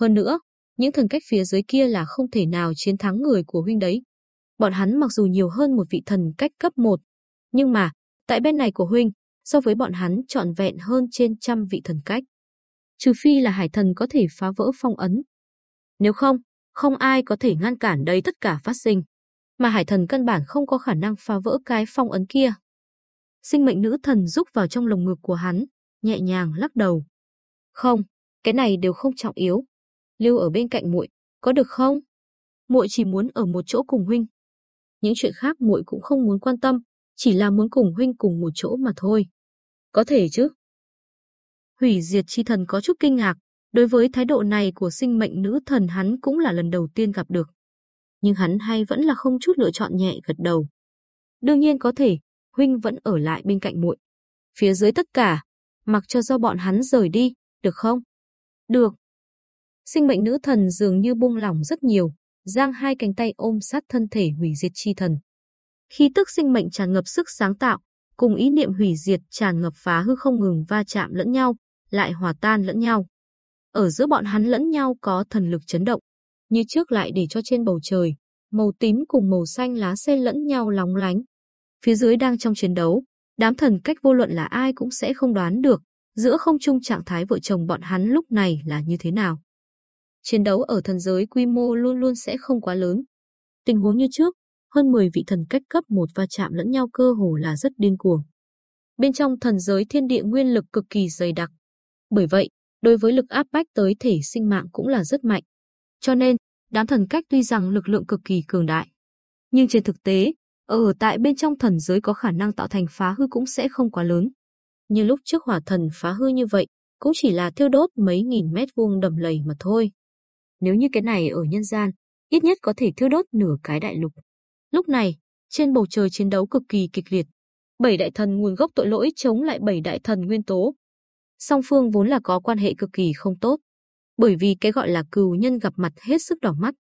Hơn nữa, những thần cách phía dưới kia là không thể nào chiến thắng người của huynh đấy. Bọn hắn mặc dù nhiều hơn một vị thần cách cấp 1, nhưng mà, tại bên này của huynh, so với bọn hắn trọn vẹn hơn trên trăm vị thần cách. Trừ phi là hải thần có thể phá vỡ phong ấn. Nếu không, không ai có thể ngăn cản đây tất cả phát sinh. Mà hải thần căn bản không có khả năng phá vỡ cái phong ấn kia. Sinh mệnh nữ thần rúc vào trong lồng ngực của hắn, nhẹ nhàng lắc đầu. Không, cái này đều không trọng yếu. Lưu ở bên cạnh muội, có được không? Muội chỉ muốn ở một chỗ cùng huynh. Những chuyện khác muội cũng không muốn quan tâm, chỉ là muốn cùng huynh cùng một chỗ mà thôi. Có thể chứ? Hủy diệt chi thần có chút kinh ngạc, đối với thái độ này của sinh mệnh nữ thần hắn cũng là lần đầu tiên gặp được. Nhưng hắn hay vẫn là không chút lựa chọn nhẹ gật đầu. Đương nhiên có thể, huynh vẫn ở lại bên cạnh muội. Phía dưới tất cả, mặc cho do bọn hắn rời đi, được không? Được. Sinh mệnh nữ thần dường như buông lỏng rất nhiều, giang hai cánh tay ôm sát thân thể hủy diệt chi thần. Khi tức sinh mệnh tràn ngập sức sáng tạo, cùng ý niệm hủy diệt tràn ngập phá hư không ngừng va chạm lẫn nhau, lại hòa tan lẫn nhau. Ở giữa bọn hắn lẫn nhau có thần lực chấn động, như trước lại để cho trên bầu trời, màu tím cùng màu xanh lá xen lẫn nhau lóng lánh. Phía dưới đang trong chiến đấu, đám thần cách vô luận là ai cũng sẽ không đoán được, giữa không trung trạng thái vợ chồng bọn hắn lúc này là như thế nào. Chiến đấu ở thần giới quy mô luôn luôn sẽ không quá lớn. Tình huống như trước, hơn 10 vị thần cách cấp một va chạm lẫn nhau cơ hồ là rất điên cuồng. Bên trong thần giới thiên địa nguyên lực cực kỳ dày đặc. Bởi vậy, đối với lực áp bách tới thể sinh mạng cũng là rất mạnh. Cho nên, đám thần cách tuy rằng lực lượng cực kỳ cường đại, nhưng trên thực tế, ở tại bên trong thần giới có khả năng tạo thành phá hư cũng sẽ không quá lớn. Như lúc trước hỏa thần phá hư như vậy, cũng chỉ là thiêu đốt mấy nghìn mét vuông đầm lầy mà thôi. Nếu như cái này ở nhân gian, ít nhất có thể thiêu đốt nửa cái đại lục. Lúc này, trên bầu trời chiến đấu cực kỳ kịch liệt. Bảy đại thần nguồn gốc tội lỗi chống lại bảy đại thần nguyên tố. Song phương vốn là có quan hệ cực kỳ không tốt. Bởi vì cái gọi là cừu nhân gặp mặt hết sức đỏ mắt.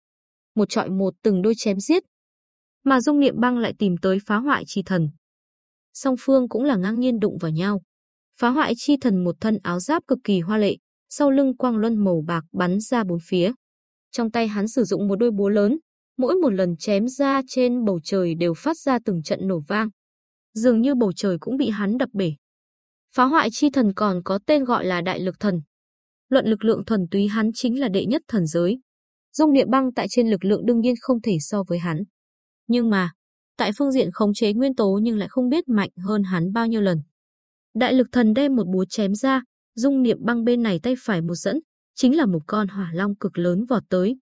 Một trọi một từng đôi chém giết. Mà dung niệm băng lại tìm tới phá hoại chi thần. Song phương cũng là ngang nhiên đụng vào nhau. Phá hoại chi thần một thân áo giáp cực kỳ hoa lệ, sau lưng quang luân màu bạc bắn ra bốn phía. Trong tay hắn sử dụng một đôi búa lớn, mỗi một lần chém ra trên bầu trời đều phát ra từng trận nổ vang. Dường như bầu trời cũng bị hắn đập bể. Phá hoại chi thần còn có tên gọi là đại lực thần. Luận lực lượng thuần túy hắn chính là đệ nhất thần giới. Dung Niệm Băng tại trên lực lượng đương nhiên không thể so với hắn. Nhưng mà, tại phương diện khống chế nguyên tố nhưng lại không biết mạnh hơn hắn bao nhiêu lần. Đại lực thần đem một búa chém ra, Dung Niệm Băng bên này tay phải một dẫn, chính là một con hỏa long cực lớn vọt tới.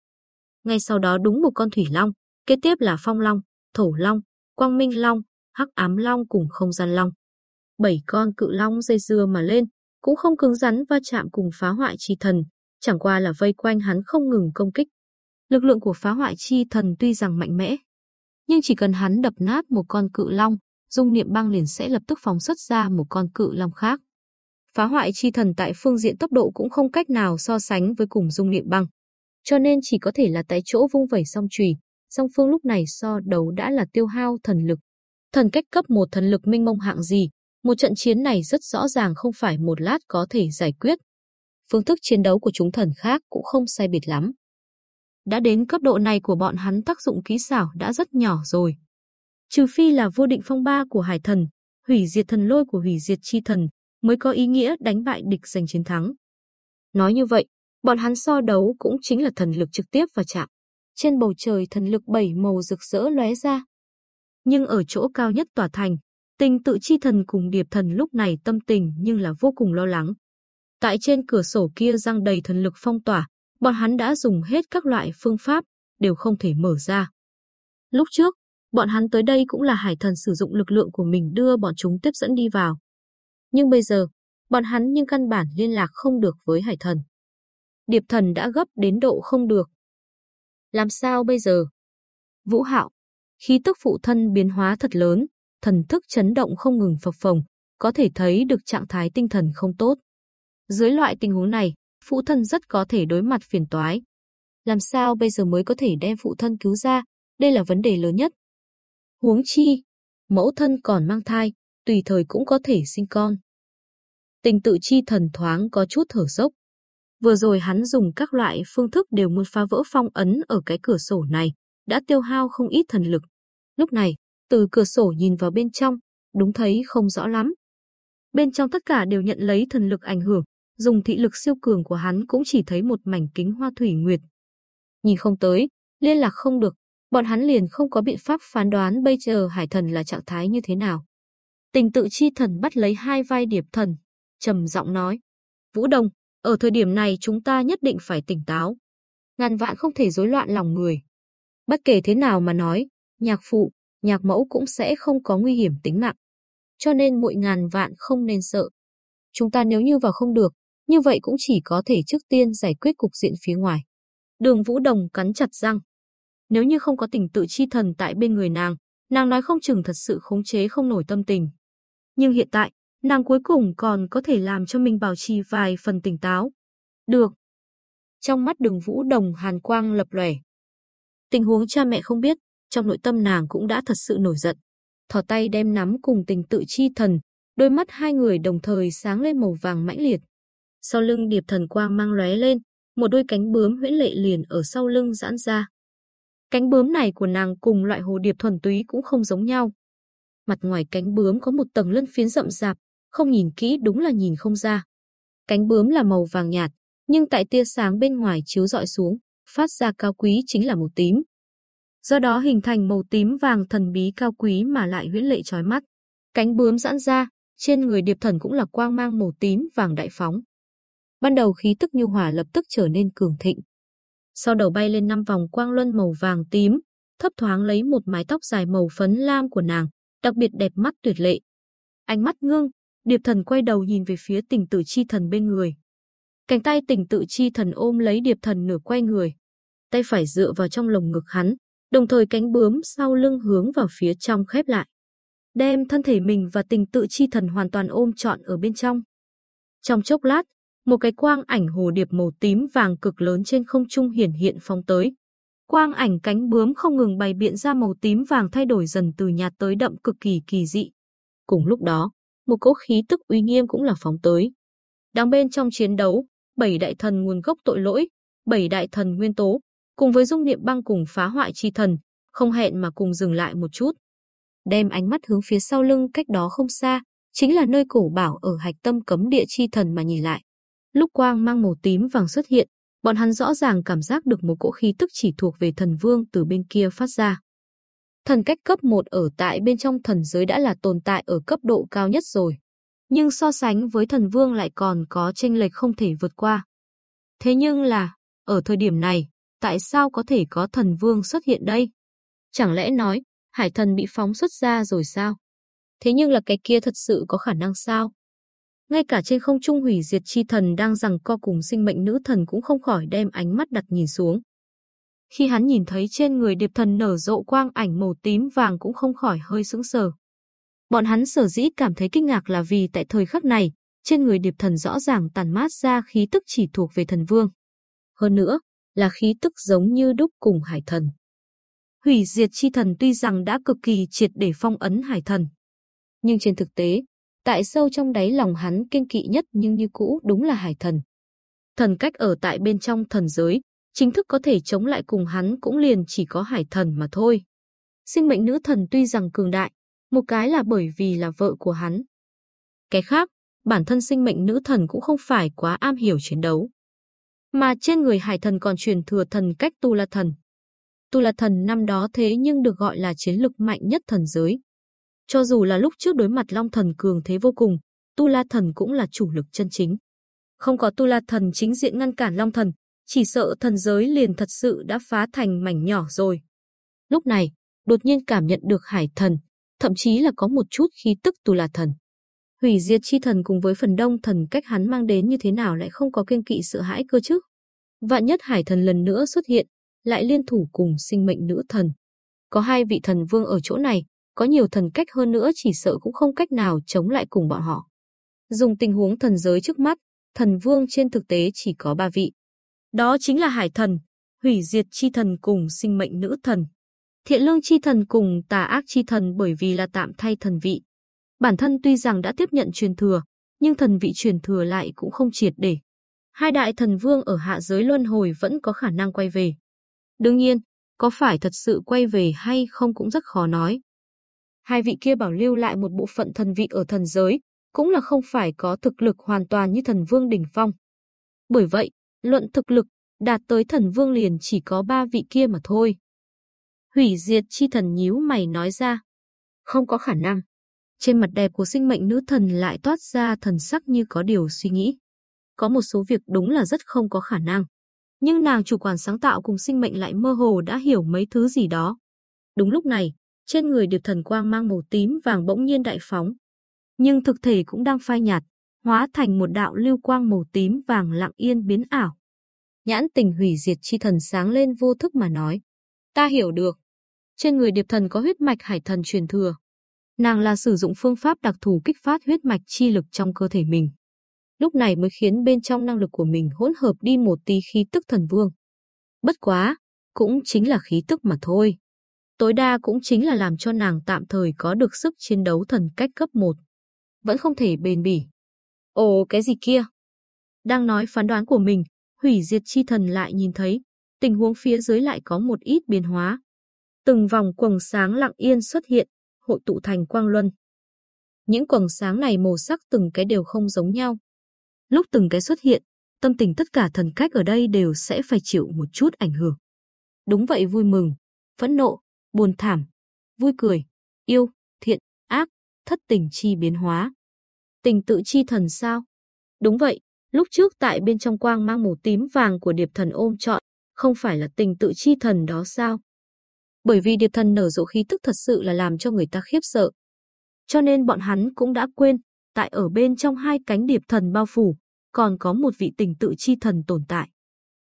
Ngay sau đó đúng một con thủy long, kế tiếp là phong long, thổ long, quang minh long, hắc ám long cùng không gian long. Bảy con cự long dây dưa mà lên, cũng không cứng rắn va chạm cùng phá hoại chi thần, chẳng qua là vây quanh hắn không ngừng công kích. Lực lượng của phá hoại chi thần tuy rằng mạnh mẽ, nhưng chỉ cần hắn đập nát một con cự long, dung niệm băng liền sẽ lập tức phóng xuất ra một con cự long khác. Phá hoại chi thần tại phương diện tốc độ cũng không cách nào so sánh với cùng dung niệm băng, cho nên chỉ có thể là tại chỗ vung vẩy song chùy. Song phương lúc này so đấu đã là tiêu hao thần lực. Thần cách cấp một thần lực minh mông hạng gì, một trận chiến này rất rõ ràng không phải một lát có thể giải quyết. Phương thức chiến đấu của chúng thần khác cũng không sai biệt lắm. Đã đến cấp độ này của bọn hắn tác dụng kỹ xảo đã rất nhỏ rồi. Trừ phi là vô định phong ba của hải thần, hủy diệt thần lôi của hủy diệt chi thần, mới có ý nghĩa đánh bại địch giành chiến thắng. Nói như vậy, bọn hắn so đấu cũng chính là thần lực trực tiếp và chạm. Trên bầu trời thần lực bảy màu rực rỡ lóe ra. Nhưng ở chỗ cao nhất tòa thành, tình tự chi thần cùng điệp thần lúc này tâm tình nhưng là vô cùng lo lắng. Tại trên cửa sổ kia răng đầy thần lực phong tỏa, bọn hắn đã dùng hết các loại phương pháp, đều không thể mở ra. Lúc trước, bọn hắn tới đây cũng là hải thần sử dụng lực lượng của mình đưa bọn chúng tiếp dẫn đi vào. Nhưng bây giờ, bọn hắn nhưng căn bản liên lạc không được với hải thần. Điệp thần đã gấp đến độ không được. Làm sao bây giờ? Vũ hạo, khí tức phụ thân biến hóa thật lớn, thần thức chấn động không ngừng phập phồng, có thể thấy được trạng thái tinh thần không tốt. Dưới loại tình huống này, phụ thân rất có thể đối mặt phiền toái. Làm sao bây giờ mới có thể đem phụ thân cứu ra, đây là vấn đề lớn nhất. Huống chi, mẫu thân còn mang thai, tùy thời cũng có thể sinh con. Tình tự chi thần thoáng có chút thở dốc. Vừa rồi hắn dùng các loại phương thức đều muốn phá vỡ phong ấn ở cái cửa sổ này, đã tiêu hao không ít thần lực. Lúc này, từ cửa sổ nhìn vào bên trong, đúng thấy không rõ lắm. Bên trong tất cả đều nhận lấy thần lực ảnh hưởng, dùng thị lực siêu cường của hắn cũng chỉ thấy một mảnh kính hoa thủy nguyệt. Nhìn không tới, liên lạc không được, bọn hắn liền không có biện pháp phán đoán bây giờ hải thần là trạng thái như thế nào. Tình tự chi thần bắt lấy hai vai điệp thần, trầm giọng nói. Vũ Đông, ở thời điểm này chúng ta nhất định phải tỉnh táo. Ngàn vạn không thể rối loạn lòng người. Bất kể thế nào mà nói, nhạc phụ, nhạc mẫu cũng sẽ không có nguy hiểm tính mạng. Cho nên muội ngàn vạn không nên sợ. Chúng ta nếu như vào không được, như vậy cũng chỉ có thể trước tiên giải quyết cục diện phía ngoài. Đường Vũ Đồng cắn chặt răng. Nếu như không có tình tự chi thần tại bên người nàng, nàng nói không chừng thật sự khống chế không nổi tâm tình. Nhưng hiện tại, nàng cuối cùng còn có thể làm cho mình bảo trì vài phần tỉnh táo. Được. Trong mắt đường Vũ Đồng hàn quang lập lòe. Tình huống cha mẹ không biết, trong nội tâm nàng cũng đã thật sự nổi giận. Thỏ tay đem nắm cùng tình tự chi thần, đôi mắt hai người đồng thời sáng lên màu vàng mãnh liệt. Sau lưng điệp thần quang mang lóe lên, một đôi cánh bướm huyễn lệ liền ở sau lưng giãn ra. Cánh bướm này của nàng cùng loại hồ điệp thuần túy cũng không giống nhau. Mặt ngoài cánh bướm có một tầng lân phiến rậm rạp, không nhìn kỹ đúng là nhìn không ra. Cánh bướm là màu vàng nhạt, nhưng tại tia sáng bên ngoài chiếu rọi xuống, phát ra cao quý chính là màu tím. Do đó hình thành màu tím vàng thần bí cao quý mà lại huyễn lệ chói mắt. Cánh bướm giãn ra, trên người điệp thần cũng là quang mang màu tím vàng đại phóng. Ban đầu khí tức nhu hỏa lập tức trở nên cường thịnh. Sau đầu bay lên năm vòng quang luân màu vàng tím, thấp thoáng lấy một mái tóc dài màu phấn lam của nàng, đặc biệt đẹp mắt tuyệt lệ. Ánh mắt ngưng, điệp thần quay đầu nhìn về phía tình tử chi thần bên người. Cánh tay tình tự chi thần ôm lấy điệp thần nửa quay người. Tay phải dựa vào trong lồng ngực hắn, đồng thời cánh bướm sau lưng hướng vào phía trong khép lại. Đem thân thể mình và tình tự chi thần hoàn toàn ôm trọn ở bên trong. Trong chốc lát, một cái quang ảnh hồ điệp màu tím vàng cực lớn trên không trung hiển hiện phóng tới. Quang ảnh cánh bướm không ngừng bày biện ra màu tím vàng thay đổi dần từ nhạt tới đậm cực kỳ kỳ dị. Cùng lúc đó, một cỗ khí tức uy nghiêm cũng là phóng tới. Đang bên trong chiến đấu, bảy đại thần nguồn gốc tội lỗi, bảy đại thần nguyên tố, cùng với dung niệm băng cùng phá hoại chi thần, không hẹn mà cùng dừng lại một chút. Đem ánh mắt hướng phía sau lưng cách đó không xa, chính là nơi cổ bảo ở hạch tâm cấm địa chi thần mà nhìn lại. Lúc quang mang màu tím vàng xuất hiện, Bọn hắn rõ ràng cảm giác được một cỗ khí tức chỉ thuộc về thần vương từ bên kia phát ra. Thần cách cấp 1 ở tại bên trong thần giới đã là tồn tại ở cấp độ cao nhất rồi. Nhưng so sánh với thần vương lại còn có chênh lệch không thể vượt qua. Thế nhưng là, ở thời điểm này, tại sao có thể có thần vương xuất hiện đây? Chẳng lẽ nói, hải thần bị phóng xuất ra rồi sao? Thế nhưng là cái kia thật sự có khả năng sao? Ngay cả trên không trung hủy diệt chi thần đang rằng co cùng sinh mệnh nữ thần cũng không khỏi đem ánh mắt đặt nhìn xuống. Khi hắn nhìn thấy trên người điệp thần nở rộ quang ảnh màu tím vàng cũng không khỏi hơi sững sờ. Bọn hắn sở dĩ cảm thấy kinh ngạc là vì tại thời khắc này, trên người điệp thần rõ ràng tàn mát ra khí tức chỉ thuộc về thần vương. Hơn nữa, là khí tức giống như đúc cùng hải thần. Hủy diệt chi thần tuy rằng đã cực kỳ triệt để phong ấn hải thần. Nhưng trên thực tế, tại sâu trong đáy lòng hắn kiên kỵ nhất nhưng như cũ đúng là hải thần. Thần cách ở tại bên trong thần giới, chính thức có thể chống lại cùng hắn cũng liền chỉ có hải thần mà thôi. Sinh mệnh nữ thần tuy rằng cường đại, một cái là bởi vì là vợ của hắn. Cái khác, bản thân sinh mệnh nữ thần cũng không phải quá am hiểu chiến đấu. Mà trên người hải thần còn truyền thừa thần cách tu la thần. Tu la thần năm đó thế nhưng được gọi là chiến lực mạnh nhất thần giới. Cho dù là lúc trước đối mặt long thần cường thế vô cùng, tu la thần cũng là chủ lực chân chính. Không có tu la thần chính diện ngăn cản long thần, chỉ sợ thần giới liền thật sự đã phá thành mảnh nhỏ rồi. Lúc này, đột nhiên cảm nhận được hải thần, thậm chí là có một chút khí tức tu la thần. Hủy diệt chi thần cùng với phần đông thần cách hắn mang đến như thế nào lại không có kiên kỵ sợ hãi cơ chứ? Vạn nhất hải thần lần nữa xuất hiện, lại liên thủ cùng sinh mệnh nữ thần. Có hai vị thần vương ở chỗ này, có nhiều thần cách hơn nữa chỉ sợ cũng không cách nào chống lại cùng bọn họ. Dùng tình huống thần giới trước mắt, thần vương trên thực tế chỉ có ba vị. Đó chính là hải thần, hủy diệt chi thần cùng sinh mệnh nữ thần. Thiện lương chi thần cùng tà ác chi thần bởi vì là tạm thay thần vị. Bản thân tuy rằng đã tiếp nhận truyền thừa, nhưng thần vị truyền thừa lại cũng không triệt để. Hai đại thần vương ở hạ giới luân hồi vẫn có khả năng quay về. Đương nhiên, có phải thật sự quay về hay không cũng rất khó nói. Hai vị kia bảo lưu lại một bộ phận thần vị ở thần giới, cũng là không phải có thực lực hoàn toàn như thần vương đỉnh phong. Bởi vậy, luận thực lực, đạt tới thần vương liền chỉ có ba vị kia mà thôi. Hủy diệt chi thần nhíu mày nói ra. Không có khả năng. Trên mặt đẹp của sinh mệnh nữ thần lại toát ra thần sắc như có điều suy nghĩ. Có một số việc đúng là rất không có khả năng. Nhưng nàng chủ quản sáng tạo cùng sinh mệnh lại mơ hồ đã hiểu mấy thứ gì đó. Đúng lúc này, trên người điệp thần quang mang màu tím vàng bỗng nhiên đại phóng. Nhưng thực thể cũng đang phai nhạt, hóa thành một đạo lưu quang màu tím vàng lặng yên biến ảo. Nhãn tình hủy diệt chi thần sáng lên vô thức mà nói. Ta hiểu được. Trên người điệp thần có huyết mạch hải thần truyền thừa. Nàng là sử dụng phương pháp đặc thù kích phát huyết mạch chi lực trong cơ thể mình. Lúc này mới khiến bên trong năng lực của mình hỗn hợp đi một tí khí tức thần vương. Bất quá, cũng chính là khí tức mà thôi. Tối đa cũng chính là làm cho nàng tạm thời có được sức chiến đấu thần cách cấp 1. Vẫn không thể bền bỉ. Ồ cái gì kia? Đang nói phán đoán của mình, hủy diệt chi thần lại nhìn thấy, tình huống phía dưới lại có một ít biến hóa. Từng vòng quầng sáng lặng yên xuất hiện, hội tụ thành quang luân. Những quầng sáng này màu sắc từng cái đều không giống nhau. Lúc từng cái xuất hiện, tâm tình tất cả thần cách ở đây đều sẽ phải chịu một chút ảnh hưởng. Đúng vậy vui mừng, phẫn nộ, buồn thảm, vui cười, yêu, thiện, ác, thất tình chi biến hóa. Tình tự chi thần sao? Đúng vậy, lúc trước tại bên trong quang mang màu tím vàng của điệp thần ôm trọn, không phải là tình tự chi thần đó sao? Bởi vì điệp thần nở rộ khí tức thật sự là làm cho người ta khiếp sợ. Cho nên bọn hắn cũng đã quên, tại ở bên trong hai cánh điệp thần bao phủ, còn có một vị tình tự chi thần tồn tại.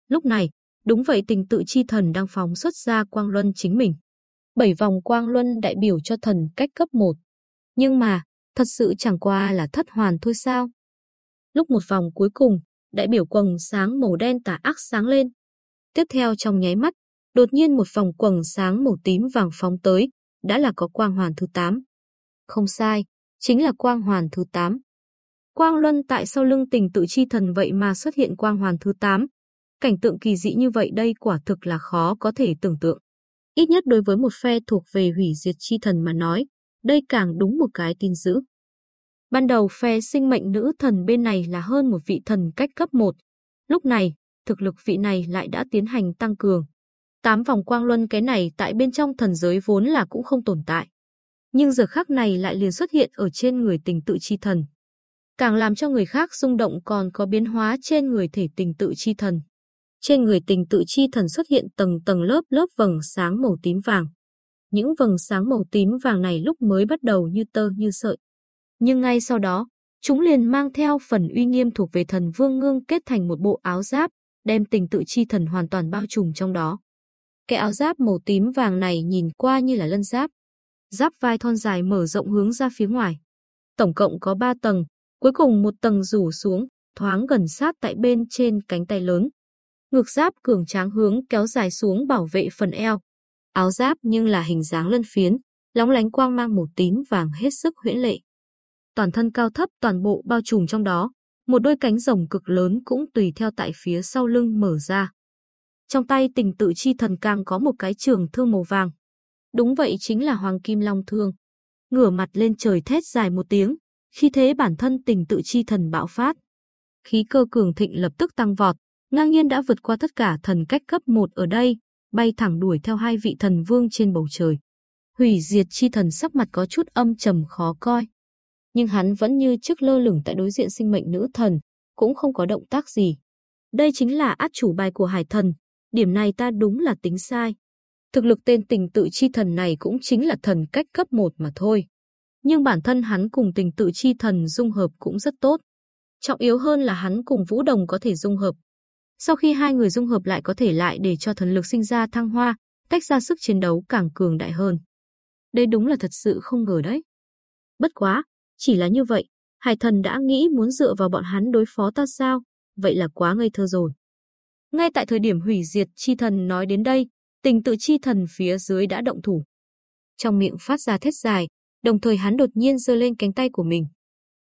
Lúc này, đúng vậy tình tự chi thần đang phóng xuất ra quang luân chính mình. Bảy vòng quang luân đại biểu cho thần cách cấp 1. Nhưng mà, thật sự chẳng qua là thất hoàn thôi sao? Lúc một vòng cuối cùng, đại biểu quầng sáng màu đen tà ác sáng lên. Tiếp theo trong nháy mắt, đột nhiên một vòng quầng sáng màu tím vàng phóng tới, đã là có quang hoàn thứ 8. Không sai, chính là quang hoàn thứ 8. Quang luân tại sau lưng tình tự chi thần vậy mà xuất hiện quang hoàn thứ 8. Cảnh tượng kỳ dị như vậy đây quả thực là khó có thể tưởng tượng. Ít nhất đối với một phe thuộc về hủy diệt chi thần mà nói, đây càng đúng một cái tin dữ. Ban đầu phe sinh mệnh nữ thần bên này là hơn một vị thần cách cấp 1. Lúc này, thực lực vị này lại đã tiến hành tăng cường. Tám vòng quang luân cái này tại bên trong thần giới vốn là cũng không tồn tại. Nhưng giờ khắc này lại liền xuất hiện ở trên người tình tự chi thần. Càng làm cho người khác rung động còn có biến hóa trên người thể tình tự chi thần. Trên người tình tự chi thần xuất hiện tầng tầng lớp lớp vầng sáng màu tím vàng. Những vầng sáng màu tím vàng này lúc mới bắt đầu như tơ như sợi. Nhưng ngay sau đó, chúng liền mang theo phần uy nghiêm thuộc về thần vương ngương kết thành một bộ áo giáp, đem tình tự chi thần hoàn toàn bao trùm trong đó. Cái áo giáp màu tím vàng này nhìn qua như là lân giáp. Giáp vai thon dài mở rộng hướng ra phía ngoài. Tổng cộng có 3 tầng, cuối cùng một tầng rủ xuống, thoáng gần sát tại bên trên cánh tay lớn. Ngực giáp cường tráng hướng kéo dài xuống bảo vệ phần eo. Áo giáp nhưng là hình dáng lân phiến, lóng lánh quang mang màu tím vàng hết sức huyễn lệ. Toàn thân cao thấp toàn bộ bao trùm trong đó, một đôi cánh rồng cực lớn cũng tùy theo tại phía sau lưng mở ra. Trong tay tình tự chi thần càng có một cái trường thương màu vàng. Đúng vậy chính là Hoàng Kim Long Thương. Ngửa mặt lên trời thét dài một tiếng, khi thế bản thân tình tự chi thần bạo phát. Khí cơ cường thịnh lập tức tăng vọt, ngang nhiên đã vượt qua tất cả thần cách cấp 1 ở đây, bay thẳng đuổi theo hai vị thần vương trên bầu trời. Hủy diệt chi thần sắc mặt có chút âm trầm khó coi. Nhưng hắn vẫn như trước lơ lửng tại đối diện sinh mệnh nữ thần, cũng không có động tác gì. Đây chính là át chủ bài của hải thần, điểm này ta đúng là tính sai. Thực lực tên tình tự chi thần này cũng chính là thần cách cấp 1 mà thôi. Nhưng bản thân hắn cùng tình tự chi thần dung hợp cũng rất tốt. Trọng yếu hơn là hắn cùng Vũ Đồng có thể dung hợp. Sau khi hai người dung hợp lại có thể lại để cho thần lực sinh ra thăng hoa, tách ra sức chiến đấu càng cường đại hơn. Đây đúng là thật sự không ngờ đấy. Bất quá, chỉ là như vậy, Hải thần đã nghĩ muốn dựa vào bọn hắn đối phó ta sao? Vậy là quá ngây thơ rồi. Ngay tại thời điểm hủy diệt chi thần nói đến đây, tình tự chi thần phía dưới đã động thủ. Trong miệng phát ra thét dài, đồng thời hắn đột nhiên giơ lên cánh tay của mình.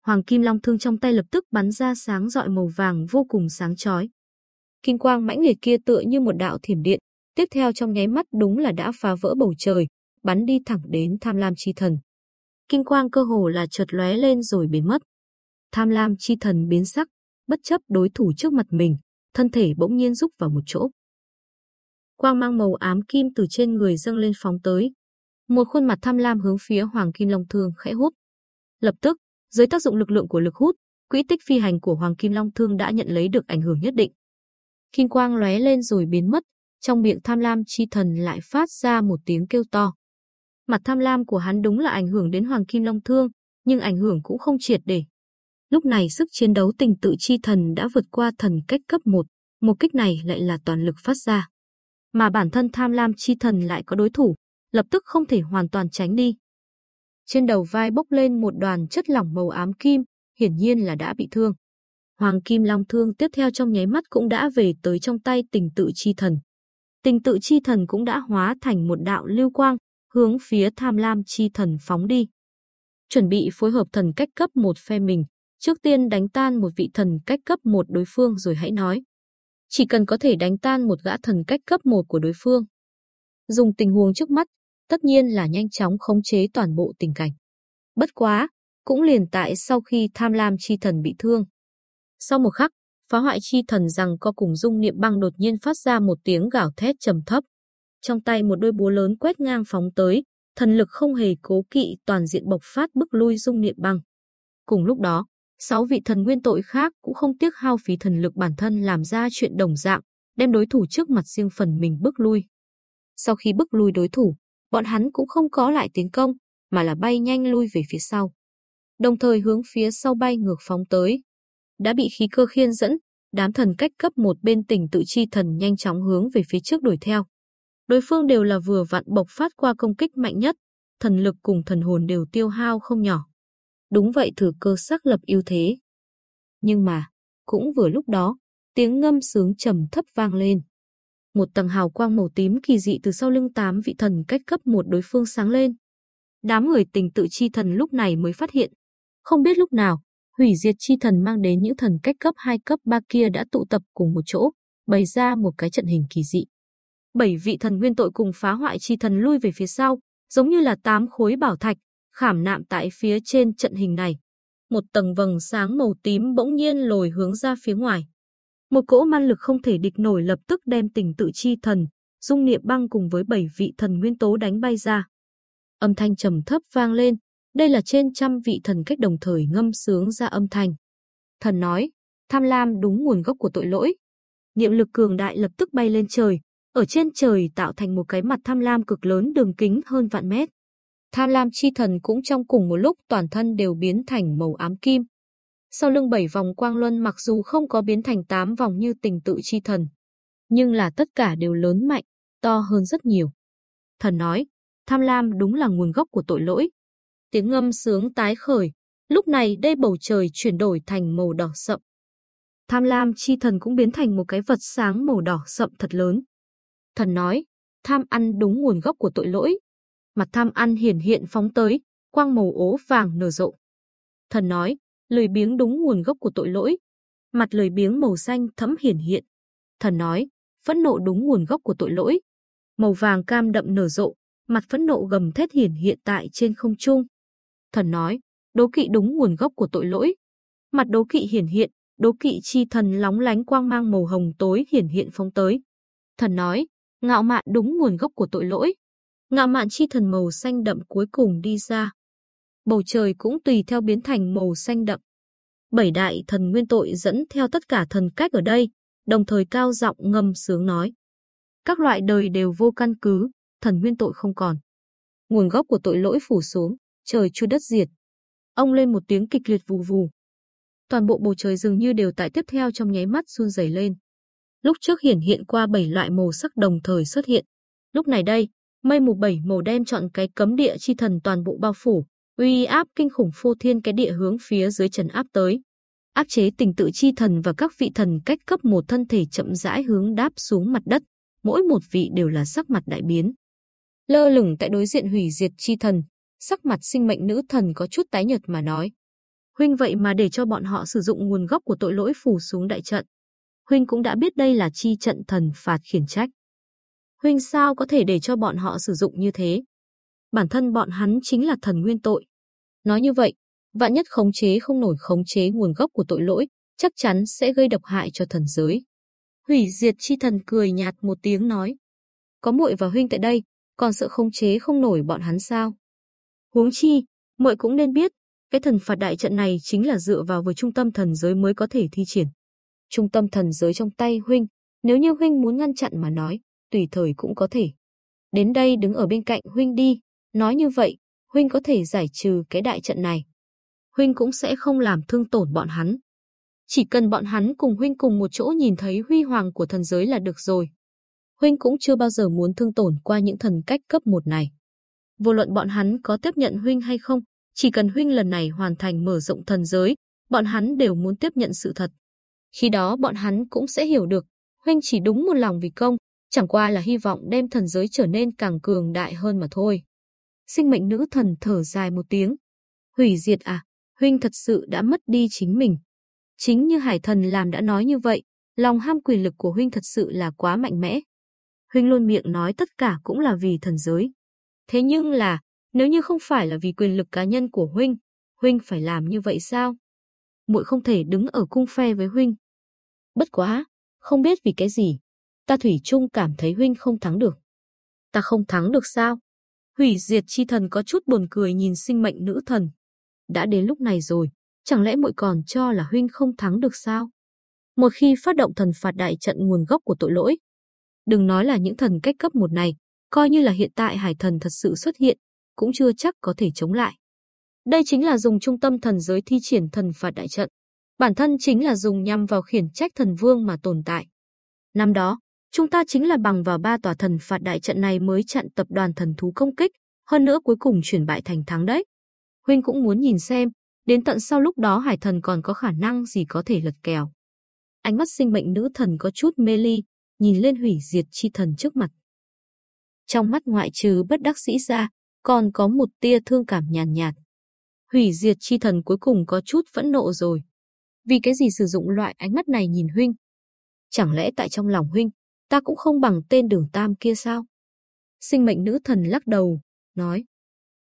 Hoàng kim long thương trong tay lập tức bắn ra sáng rọi màu vàng vô cùng sáng chói. Kim quang mãnh liệt kia tựa như một đạo thiểm điện, tiếp theo trong nháy mắt đúng là đã phá vỡ bầu trời, bắn đi thẳng đến tham lam chi thần. Kim quang cơ hồ là chợt lóe lên rồi biến mất. Tham lam chi thần biến sắc, bất chấp đối thủ trước mặt mình, thân thể bỗng nhiên rúc vào một chỗ. Quang mang màu ám kim từ trên người dâng lên phóng tới. Một khuôn mặt tham lam hướng phía Hoàng Kim Long Thương khẽ hút. Lập tức, dưới tác dụng lực lượng của lực hút, quỹ tích phi hành của Hoàng Kim Long Thương đã nhận lấy được ảnh hưởng nhất định. Kim quang lóe lên rồi biến mất, trong miệng tham lam chi thần lại phát ra một tiếng kêu to. Mặt tham lam của hắn đúng là ảnh hưởng đến Hoàng Kim Long Thương, nhưng ảnh hưởng cũng không triệt để. Lúc này sức chiến đấu tình tự chi thần đã vượt qua thần cách cấp 1, một kích này lại là toàn lực phát ra. Mà bản thân tham lam chi thần lại có đối thủ, lập tức không thể hoàn toàn tránh đi. Trên đầu vai bốc lên một đoàn chất lỏng màu ám kim, hiển nhiên là đã bị thương. Hoàng Kim Long Thương tiếp theo trong nháy mắt cũng đã về tới trong tay tình tự chi thần. Tình tự chi thần cũng đã hóa thành một đạo lưu quang, hướng phía tham lam chi thần phóng đi. Chuẩn bị phối hợp thần cách cấp một phe mình, trước tiên đánh tan một vị thần cách cấp một đối phương rồi hãy nói. Chỉ cần có thể đánh tan một gã thần cách cấp một của đối phương. Dùng tình huống trước mắt, tất nhiên là nhanh chóng khống chế toàn bộ tình cảnh. Bất quá, cũng liền tại sau khi tham lam chi thần bị thương. Sau một khắc, phá hoại chi thần rằng co cùng dung niệm băng đột nhiên phát ra một tiếng gào thét trầm thấp. Trong tay một đôi búa lớn quét ngang phóng tới, thần lực không hề cố kỵ toàn diện bộc phát bức lui dung niệm băng. Cùng lúc đó, sáu vị thần nguyên tội khác cũng không tiếc hao phí thần lực bản thân làm ra chuyện đồng dạng, đem đối thủ trước mặt riêng phần mình bức lui. Sau khi bức lui đối thủ, bọn hắn cũng không có lại tiến công, mà là bay nhanh lui về phía sau. Đồng thời hướng phía sau bay ngược phóng tới. Đã bị khí cơ khiên dẫn, đám thần cách cấp một bên tỉnh tự chi thần nhanh chóng hướng về phía trước đuổi theo. Đối phương đều là vừa vặn bộc phát qua công kích mạnh nhất, thần lực cùng thần hồn đều tiêu hao không nhỏ. Đúng vậy thử cơ xác lập ưu thế. Nhưng mà, cũng vừa lúc đó, tiếng ngâm sướng trầm thấp vang lên. Một tầng hào quang màu tím kỳ dị từ sau lưng tám vị thần cách cấp một đối phương sáng lên. Đám người tình tự chi thần lúc này mới phát hiện. Không biết lúc nào, hủy diệt chi thần mang đến những thần cách cấp 2 cấp 3 kia đã tụ tập cùng một chỗ, bày ra một cái trận hình kỳ dị. Bảy vị thần nguyên tội cùng phá hoại chi thần lui về phía sau, giống như là tám khối bảo thạch, khảm nạm tại phía trên trận hình này. Một tầng vầng sáng màu tím bỗng nhiên lồi hướng ra phía ngoài. Một cỗ man lực không thể địch nổi lập tức đem tình tự chi thần, dung niệm băng cùng với bảy vị thần nguyên tố đánh bay ra. Âm thanh trầm thấp vang lên, đây là trên trăm vị thần cách đồng thời ngâm sướng ra âm thanh. Thần nói, tham lam đúng nguồn gốc của tội lỗi. Niệm lực cường đại lập tức bay lên trời, ở trên trời tạo thành một cái mặt tham lam cực lớn đường kính hơn vạn mét. Tham lam chi thần cũng trong cùng một lúc toàn thân đều biến thành màu ám kim. Sau lưng bảy vòng quang luân mặc dù không có biến thành tám vòng như tình tự chi thần, nhưng là tất cả đều lớn mạnh, to hơn rất nhiều. Thần nói, tham lam đúng là nguồn gốc của tội lỗi. Tiếng ngâm sướng tái khởi, lúc này đây bầu trời chuyển đổi thành màu đỏ sậm. Tham lam chi thần cũng biến thành một cái vật sáng màu đỏ sậm thật lớn. Thần nói, tham ăn đúng nguồn gốc của tội lỗi. Mặt tham ăn hiển hiện phóng tới, quang màu ố vàng nở rộ. Thần nói, lười biếng đúng nguồn gốc của tội lỗi. Mặt lười biếng màu xanh thẫm hiển hiện. Thần nói, phẫn nộ đúng nguồn gốc của tội lỗi. Màu vàng cam đậm nở rộ, mặt phẫn nộ gầm thét hiển hiện tại trên không trung. Thần nói, đố kỵ đúng nguồn gốc của tội lỗi. Mặt đố kỵ hiển hiện, đố kỵ chi thần lóng lánh quang mang màu hồng tối hiển hiện phóng tới. Thần nói, ngạo mạn đúng nguồn gốc của tội lỗi. Ngạo mạn chi thần màu xanh đậm cuối cùng đi ra. Bầu trời cũng tùy theo biến thành màu xanh đậm. Bảy đại thần nguyên tội dẫn theo tất cả thần cách ở đây, đồng thời cao giọng ngâm sướng nói. Các loại đời đều vô căn cứ, thần nguyên tội không còn. Nguồn gốc của tội lỗi phủ xuống, trời chu đất diệt. Ông lên một tiếng kịch liệt vù vù. Toàn bộ bầu trời dường như đều tại tiếp theo trong nháy mắt run rẩy lên. Lúc trước hiển hiện qua bảy loại màu sắc đồng thời xuất hiện. Lúc này đây, mây mù bảy màu đen chọn cái cấm địa chi thần toàn bộ bao phủ, uy áp kinh khủng phô thiên cái địa hướng phía dưới trần áp tới. Áp chế tình tự chi thần và các vị thần cách cấp một thân thể chậm rãi hướng đáp xuống mặt đất, mỗi một vị đều là sắc mặt đại biến. Lơ lửng tại đối diện hủy diệt chi thần, sắc mặt sinh mệnh nữ thần có chút tái nhợt mà nói. Huynh vậy mà để cho bọn họ sử dụng nguồn gốc của tội lỗi phủ xuống đại trận. Huynh cũng đã biết đây là chi trận thần phạt khiển trách. Huynh sao có thể để cho bọn họ sử dụng như thế? Bản thân bọn hắn chính là thần nguyên tội. Nói như vậy, vạn nhất khống chế không nổi khống chế nguồn gốc của tội lỗi, chắc chắn sẽ gây độc hại cho thần giới. Hủy diệt chi thần cười nhạt một tiếng nói. Có muội và huynh tại đây, còn sợ khống chế không nổi bọn hắn sao? Huống chi, muội cũng nên biết, cái thần phạt đại trận này chính là dựa vào với trung tâm thần giới mới có thể thi triển. Trung tâm thần giới trong tay huynh, nếu như huynh muốn ngăn chặn mà nói, tùy thời cũng có thể. Đến đây đứng ở bên cạnh huynh đi, nói như vậy, huynh có thể giải trừ cái đại trận này. Huynh cũng sẽ không làm thương tổn bọn hắn. Chỉ cần bọn hắn cùng huynh cùng một chỗ nhìn thấy huy hoàng của thần giới là được rồi. Huynh cũng chưa bao giờ muốn thương tổn qua những thần cách cấp một này. Vô luận bọn hắn có tiếp nhận huynh hay không, chỉ cần huynh lần này hoàn thành mở rộng thần giới, bọn hắn đều muốn tiếp nhận sự thật. Khi đó bọn hắn cũng sẽ hiểu được, huynh chỉ đúng một lòng vì công, chẳng qua là hy vọng đem thần giới trở nên càng cường đại hơn mà thôi. Sinh mệnh nữ thần thở dài một tiếng. Hủy diệt à, huynh thật sự đã mất đi chính mình. Chính như hải thần làm đã nói như vậy, lòng ham quyền lực của huynh thật sự là quá mạnh mẽ. Huynh luôn miệng nói tất cả cũng là vì thần giới. Thế nhưng là, nếu như không phải là vì quyền lực cá nhân của huynh, huynh phải làm như vậy sao? Muội không thể đứng ở cung phe với huynh. Bất quá, không biết vì cái gì, ta thủy chung cảm thấy huynh không thắng được. Ta không thắng được sao? Hủy diệt chi thần có chút buồn cười nhìn sinh mệnh nữ thần. Đã đến lúc này rồi, chẳng lẽ muội còn cho là huynh không thắng được sao? Một khi phát động thần phạt đại trận nguồn gốc của tội lỗi, đừng nói là những thần cách cấp một này, coi như là hiện tại hải thần thật sự xuất hiện, cũng chưa chắc có thể chống lại. Đây chính là dùng trung tâm thần giới thi triển thần phạt đại trận. Bản thân chính là dùng nhằm vào khiển trách thần vương mà tồn tại. Năm đó, chúng ta chính là bằng vào ba tòa thần phạt đại trận này mới chặn tập đoàn thần thú công kích, hơn nữa cuối cùng chuyển bại thành thắng đấy. Huynh cũng muốn nhìn xem, đến tận sau lúc đó hải thần còn có khả năng gì có thể lật kèo. Ánh mắt sinh mệnh nữ thần có chút mê ly, nhìn lên hủy diệt chi thần trước mặt. Trong mắt ngoại trừ bất đắc sĩ ra, còn có một tia thương cảm nhàn nhạt, nhạt. Hủy diệt chi thần cuối cùng có chút phẫn nộ rồi. Vì cái gì sử dụng loại ánh mắt này nhìn huynh? Chẳng lẽ tại trong lòng huynh, ta cũng không bằng tên đường tam kia sao? Sinh mệnh nữ thần lắc đầu, nói.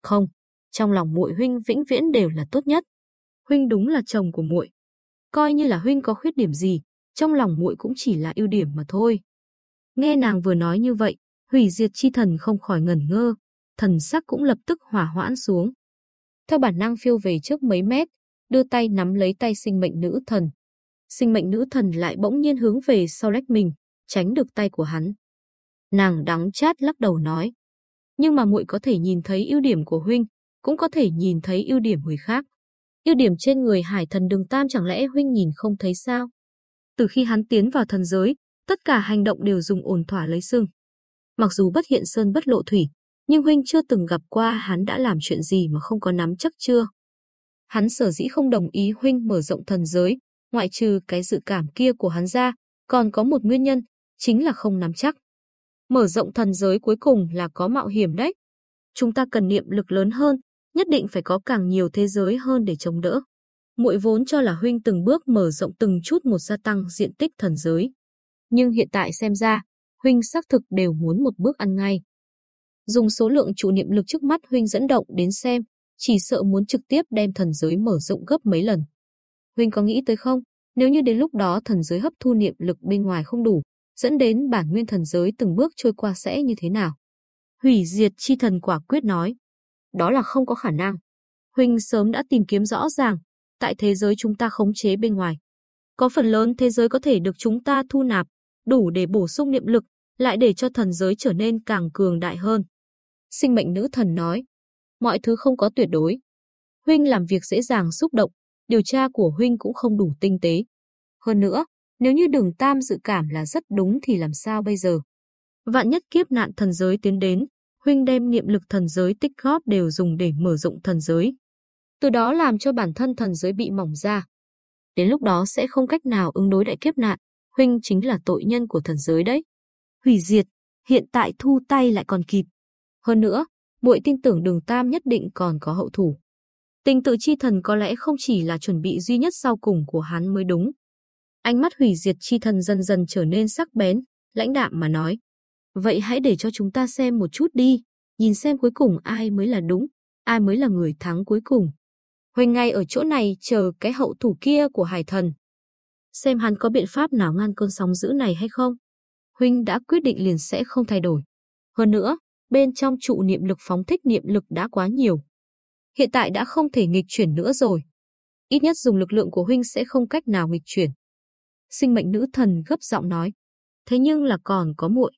Không, trong lòng muội huynh vĩnh viễn đều là tốt nhất. Huynh đúng là chồng của muội. Coi như là huynh có khuyết điểm gì, trong lòng muội cũng chỉ là ưu điểm mà thôi. Nghe nàng vừa nói như vậy, hủy diệt chi thần không khỏi ngẩn ngơ, thần sắc cũng lập tức hỏa hoãn xuống. Theo bản năng phiêu về trước mấy mét, đưa tay nắm lấy tay sinh mệnh nữ thần. Sinh mệnh nữ thần lại bỗng nhiên hướng về sau lách mình, tránh được tay của hắn. Nàng đắng chát lắc đầu nói, nhưng mà muội có thể nhìn thấy ưu điểm của huynh, cũng có thể nhìn thấy ưu điểm người khác. Ưu điểm trên người hải thần đường tam chẳng lẽ huynh nhìn không thấy sao? Từ khi hắn tiến vào thần giới, tất cả hành động đều dùng ổn thỏa lấy xương. Mặc dù bất hiện sơn bất lộ thủy, nhưng huynh chưa từng gặp qua hắn đã làm chuyện gì mà không có nắm chắc chưa. Hắn sở dĩ không đồng ý huynh mở rộng thần giới, ngoại trừ cái dự cảm kia của hắn ra, còn có một nguyên nhân, chính là không nắm chắc. Mở rộng thần giới cuối cùng là có mạo hiểm đấy. Chúng ta cần niệm lực lớn hơn, nhất định phải có càng nhiều thế giới hơn để chống đỡ. Muội vốn cho là huynh từng bước mở rộng từng chút một gia tăng diện tích thần giới. Nhưng hiện tại xem ra, huynh xác thực đều muốn một bước ăn ngay. Dùng số lượng trụ niệm lực trước mắt huynh dẫn động đến xem, chỉ sợ muốn trực tiếp đem thần giới mở rộng gấp mấy lần. Huynh có nghĩ tới không, nếu như đến lúc đó thần giới hấp thu niệm lực bên ngoài không đủ, dẫn đến bản nguyên thần giới từng bước trôi qua sẽ như thế nào? Hủy diệt chi thần quả quyết nói. Đó là không có khả năng. Huynh sớm đã tìm kiếm rõ ràng, tại thế giới chúng ta khống chế bên ngoài. Có phần lớn thế giới có thể được chúng ta thu nạp, đủ để bổ sung niệm lực, lại để cho thần giới trở nên càng cường đại hơn. Sinh mệnh nữ thần nói, mọi thứ không có tuyệt đối. Huynh làm việc dễ dàng xúc động, điều tra của Huynh cũng không đủ tinh tế. Hơn nữa, nếu như đường tam dự cảm là rất đúng thì làm sao bây giờ? Vạn nhất kiếp nạn thần giới tiến đến, Huynh đem niệm lực thần giới tích góp đều dùng để mở rộng thần giới. Từ đó làm cho bản thân thần giới bị mỏng ra. Đến lúc đó sẽ không cách nào ứng đối đại kiếp nạn, Huynh chính là tội nhân của thần giới đấy. Hủy diệt, hiện tại thu tay lại còn kịp. Hơn nữa, muội tin tưởng đường Tam nhất định còn có hậu thủ. Tình tự chi thần có lẽ không chỉ là chuẩn bị duy nhất sau cùng của hắn mới đúng. Ánh mắt hủy diệt chi thần dần dần trở nên sắc bén, lãnh đạm mà nói. Vậy hãy để cho chúng ta xem một chút đi, nhìn xem cuối cùng ai mới là đúng, ai mới là người thắng cuối cùng. Huỳnh ngay ở chỗ này chờ cái hậu thủ kia của hải thần. Xem hắn có biện pháp nào ngăn cơn sóng dữ này hay không. Huynh đã quyết định liền sẽ không thay đổi. Hơn nữa, bên trong trụ niệm lực phóng thích niệm lực đã quá nhiều. Hiện tại đã không thể nghịch chuyển nữa rồi. Ít nhất dùng lực lượng của huynh sẽ không cách nào nghịch chuyển. Sinh mệnh nữ thần gấp giọng nói. Thế nhưng là còn có muội.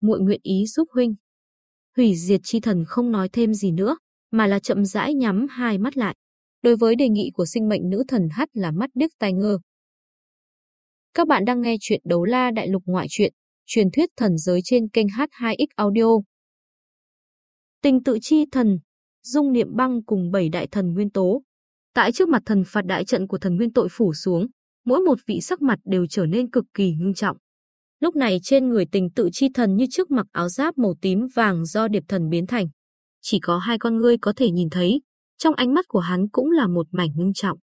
Muội nguyện ý giúp huynh. Hủy diệt chi thần không nói thêm gì nữa, mà là chậm rãi nhắm hai mắt lại. Đối với đề nghị của sinh mệnh nữ thần hắt là mắt điếc tai ngơ. Các bạn đang nghe chuyện đấu la đại lục ngoại truyện, truyền thuyết thần giới trên kênh H2X Audio. Tình tự chi thần, dung niệm băng cùng bảy đại thần nguyên tố. Tại trước mặt thần phạt đại trận của thần nguyên tội phủ xuống, mỗi một vị sắc mặt đều trở nên cực kỳ ngưng trọng. Lúc này trên người tình tự chi thần như trước mặc áo giáp màu tím vàng do điệp thần biến thành. Chỉ có hai con ngươi có thể nhìn thấy, trong ánh mắt của hắn cũng là một mảnh ngưng trọng.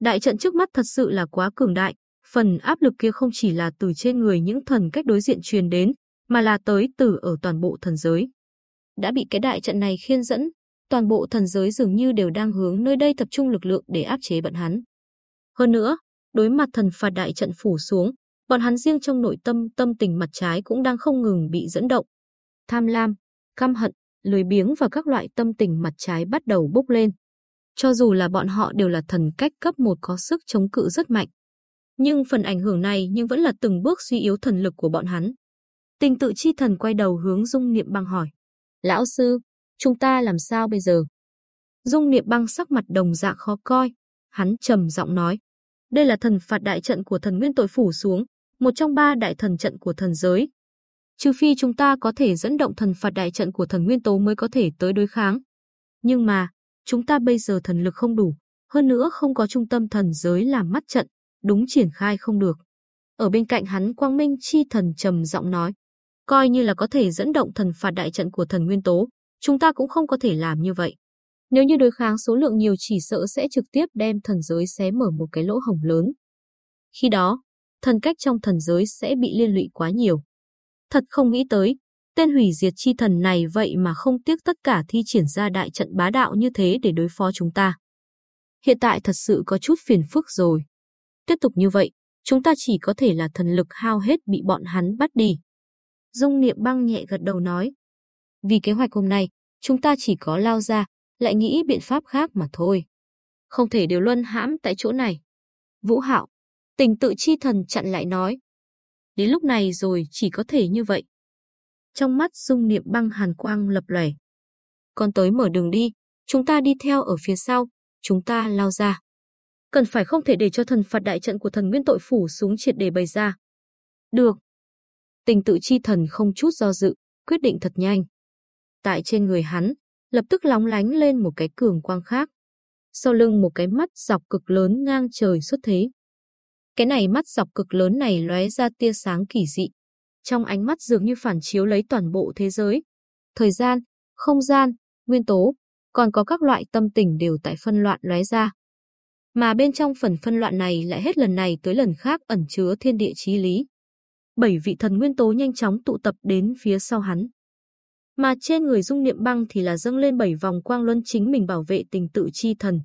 Đại trận trước mắt thật sự là quá cường đại, phần áp lực kia không chỉ là từ trên người những thần cách đối diện truyền đến, mà là tới từ ở toàn bộ thần giới. Đã bị cái đại trận này khiên dẫn, toàn bộ thần giới dường như đều đang hướng nơi đây tập trung lực lượng để áp chế bận hắn. Hơn nữa, đối mặt thần phạt đại trận phủ xuống, bọn hắn riêng trong nội tâm tâm tình mặt trái cũng đang không ngừng bị dẫn động. Tham lam, căm hận, lười biếng và các loại tâm tình mặt trái bắt đầu bốc lên. Cho dù là bọn họ đều là thần cách cấp một có sức chống cự rất mạnh. Nhưng phần ảnh hưởng này nhưng vẫn là từng bước suy yếu thần lực của bọn hắn. Tình tự chi thần quay đầu hướng Dung Niệm Băng hỏi. Lão sư, chúng ta làm sao bây giờ? Dung Niệm Băng sắc mặt đồng dạng khó coi. Hắn trầm giọng nói. Đây là thần phạt đại trận của thần nguyên tội phủ xuống, một trong ba đại thần trận của thần giới. Trừ phi chúng ta có thể dẫn động thần phạt đại trận của thần nguyên tố mới có thể tới đối kháng. Nhưng mà, chúng ta bây giờ thần lực không đủ, hơn nữa không có trung tâm thần giới làm mắt trận, đúng triển khai không được. Ở bên cạnh hắn Quang Minh Chi Thần trầm giọng nói, coi như là có thể dẫn động thần phạt đại trận của thần nguyên tố, chúng ta cũng không có thể làm như vậy. Nếu như đối kháng số lượng nhiều chỉ sợ sẽ trực tiếp đem thần giới xé mở một cái lỗ hổng lớn. Khi đó, thần cách trong thần giới sẽ bị liên lụy quá nhiều. Thật không nghĩ tới, tên hủy diệt chi thần này vậy mà không tiếc tất cả thi triển ra đại trận bá đạo như thế để đối phó chúng ta. Hiện tại thật sự có chút phiền phức rồi. Tiếp tục như vậy, chúng ta chỉ có thể là thần lực hao hết bị bọn hắn bắt đi. Dung Niệm Băng nhẹ gật đầu nói. Vì kế hoạch hôm nay, chúng ta chỉ có lao ra, lại nghĩ biện pháp khác mà thôi. Không thể đều luân hãm tại chỗ này. Vũ Hạo, tình tự chi thần chặn lại nói. Đến lúc này rồi chỉ có thể như vậy. Trong mắt dung niệm băng hàn quang lập lòe. Con tới mở đường đi, chúng ta đi theo ở phía sau, chúng ta lao ra. Cần phải không thể để cho thần phạt đại trận của thần nguyên tội phủ xuống triệt để bày ra. Được. Tình tự chi thần không chút do dự, quyết định thật nhanh. Tại trên người hắn, lập tức lóng lánh lên một cái cường quang khác. Sau lưng một cái mắt dọc cực lớn ngang trời xuất thế. Cái này mắt dọc cực lớn này lóe ra tia sáng kỳ dị. Trong ánh mắt dường như phản chiếu lấy toàn bộ thế giới. Thời gian, không gian, nguyên tố, còn có các loại tâm tình đều tại phân loạn lóe ra. Mà bên trong phần phân loạn này lại hết lần này tới lần khác ẩn chứa thiên địa chí lý. Bảy vị thần nguyên tố nhanh chóng tụ tập đến phía sau hắn. Mà trên người dung niệm băng thì là dâng lên bảy vòng quang luân chính mình bảo vệ tình tự chi thần.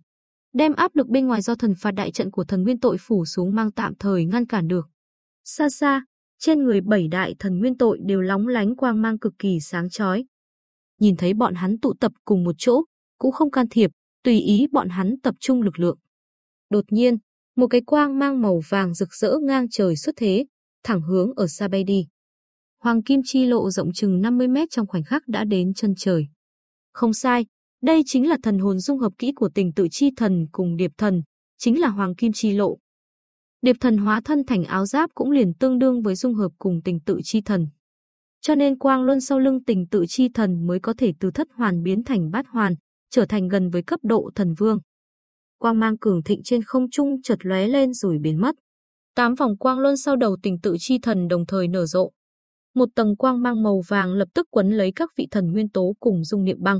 Đem áp lực bên ngoài do thần phạt đại trận của thần nguyên tội phủ xuống mang tạm thời ngăn cản được. Xa xa, trên người bảy đại thần nguyên tội đều lóng lánh quang mang cực kỳ sáng chói. Nhìn thấy bọn hắn tụ tập cùng một chỗ, cũng không can thiệp, tùy ý bọn hắn tập trung lực lượng. Đột nhiên, một cái quang mang màu vàng rực rỡ ngang trời xuất thế, thẳng hướng ở xa bay đi. Hoàng kim chi lộ rộng chừng 50 mét trong khoảnh khắc đã đến chân trời. Không sai, đây chính là thần hồn dung hợp kỹ của tình tự chi thần cùng điệp thần, chính là hoàng kim chi lộ. Điệp thần hóa thân thành áo giáp cũng liền tương đương với dung hợp cùng tình tự chi thần. Cho nên quang luân sau lưng tình tự chi thần mới có thể từ thất hoàn biến thành bát hoàn, trở thành gần với cấp độ thần vương. Quang mang cường thịnh trên không trung chợt lóe lên rồi biến mất. Tám vòng quang luân sau đầu tình tự chi thần đồng thời nở rộ. Một tầng quang mang màu vàng lập tức quấn lấy các vị thần nguyên tố cùng dung niệm băng.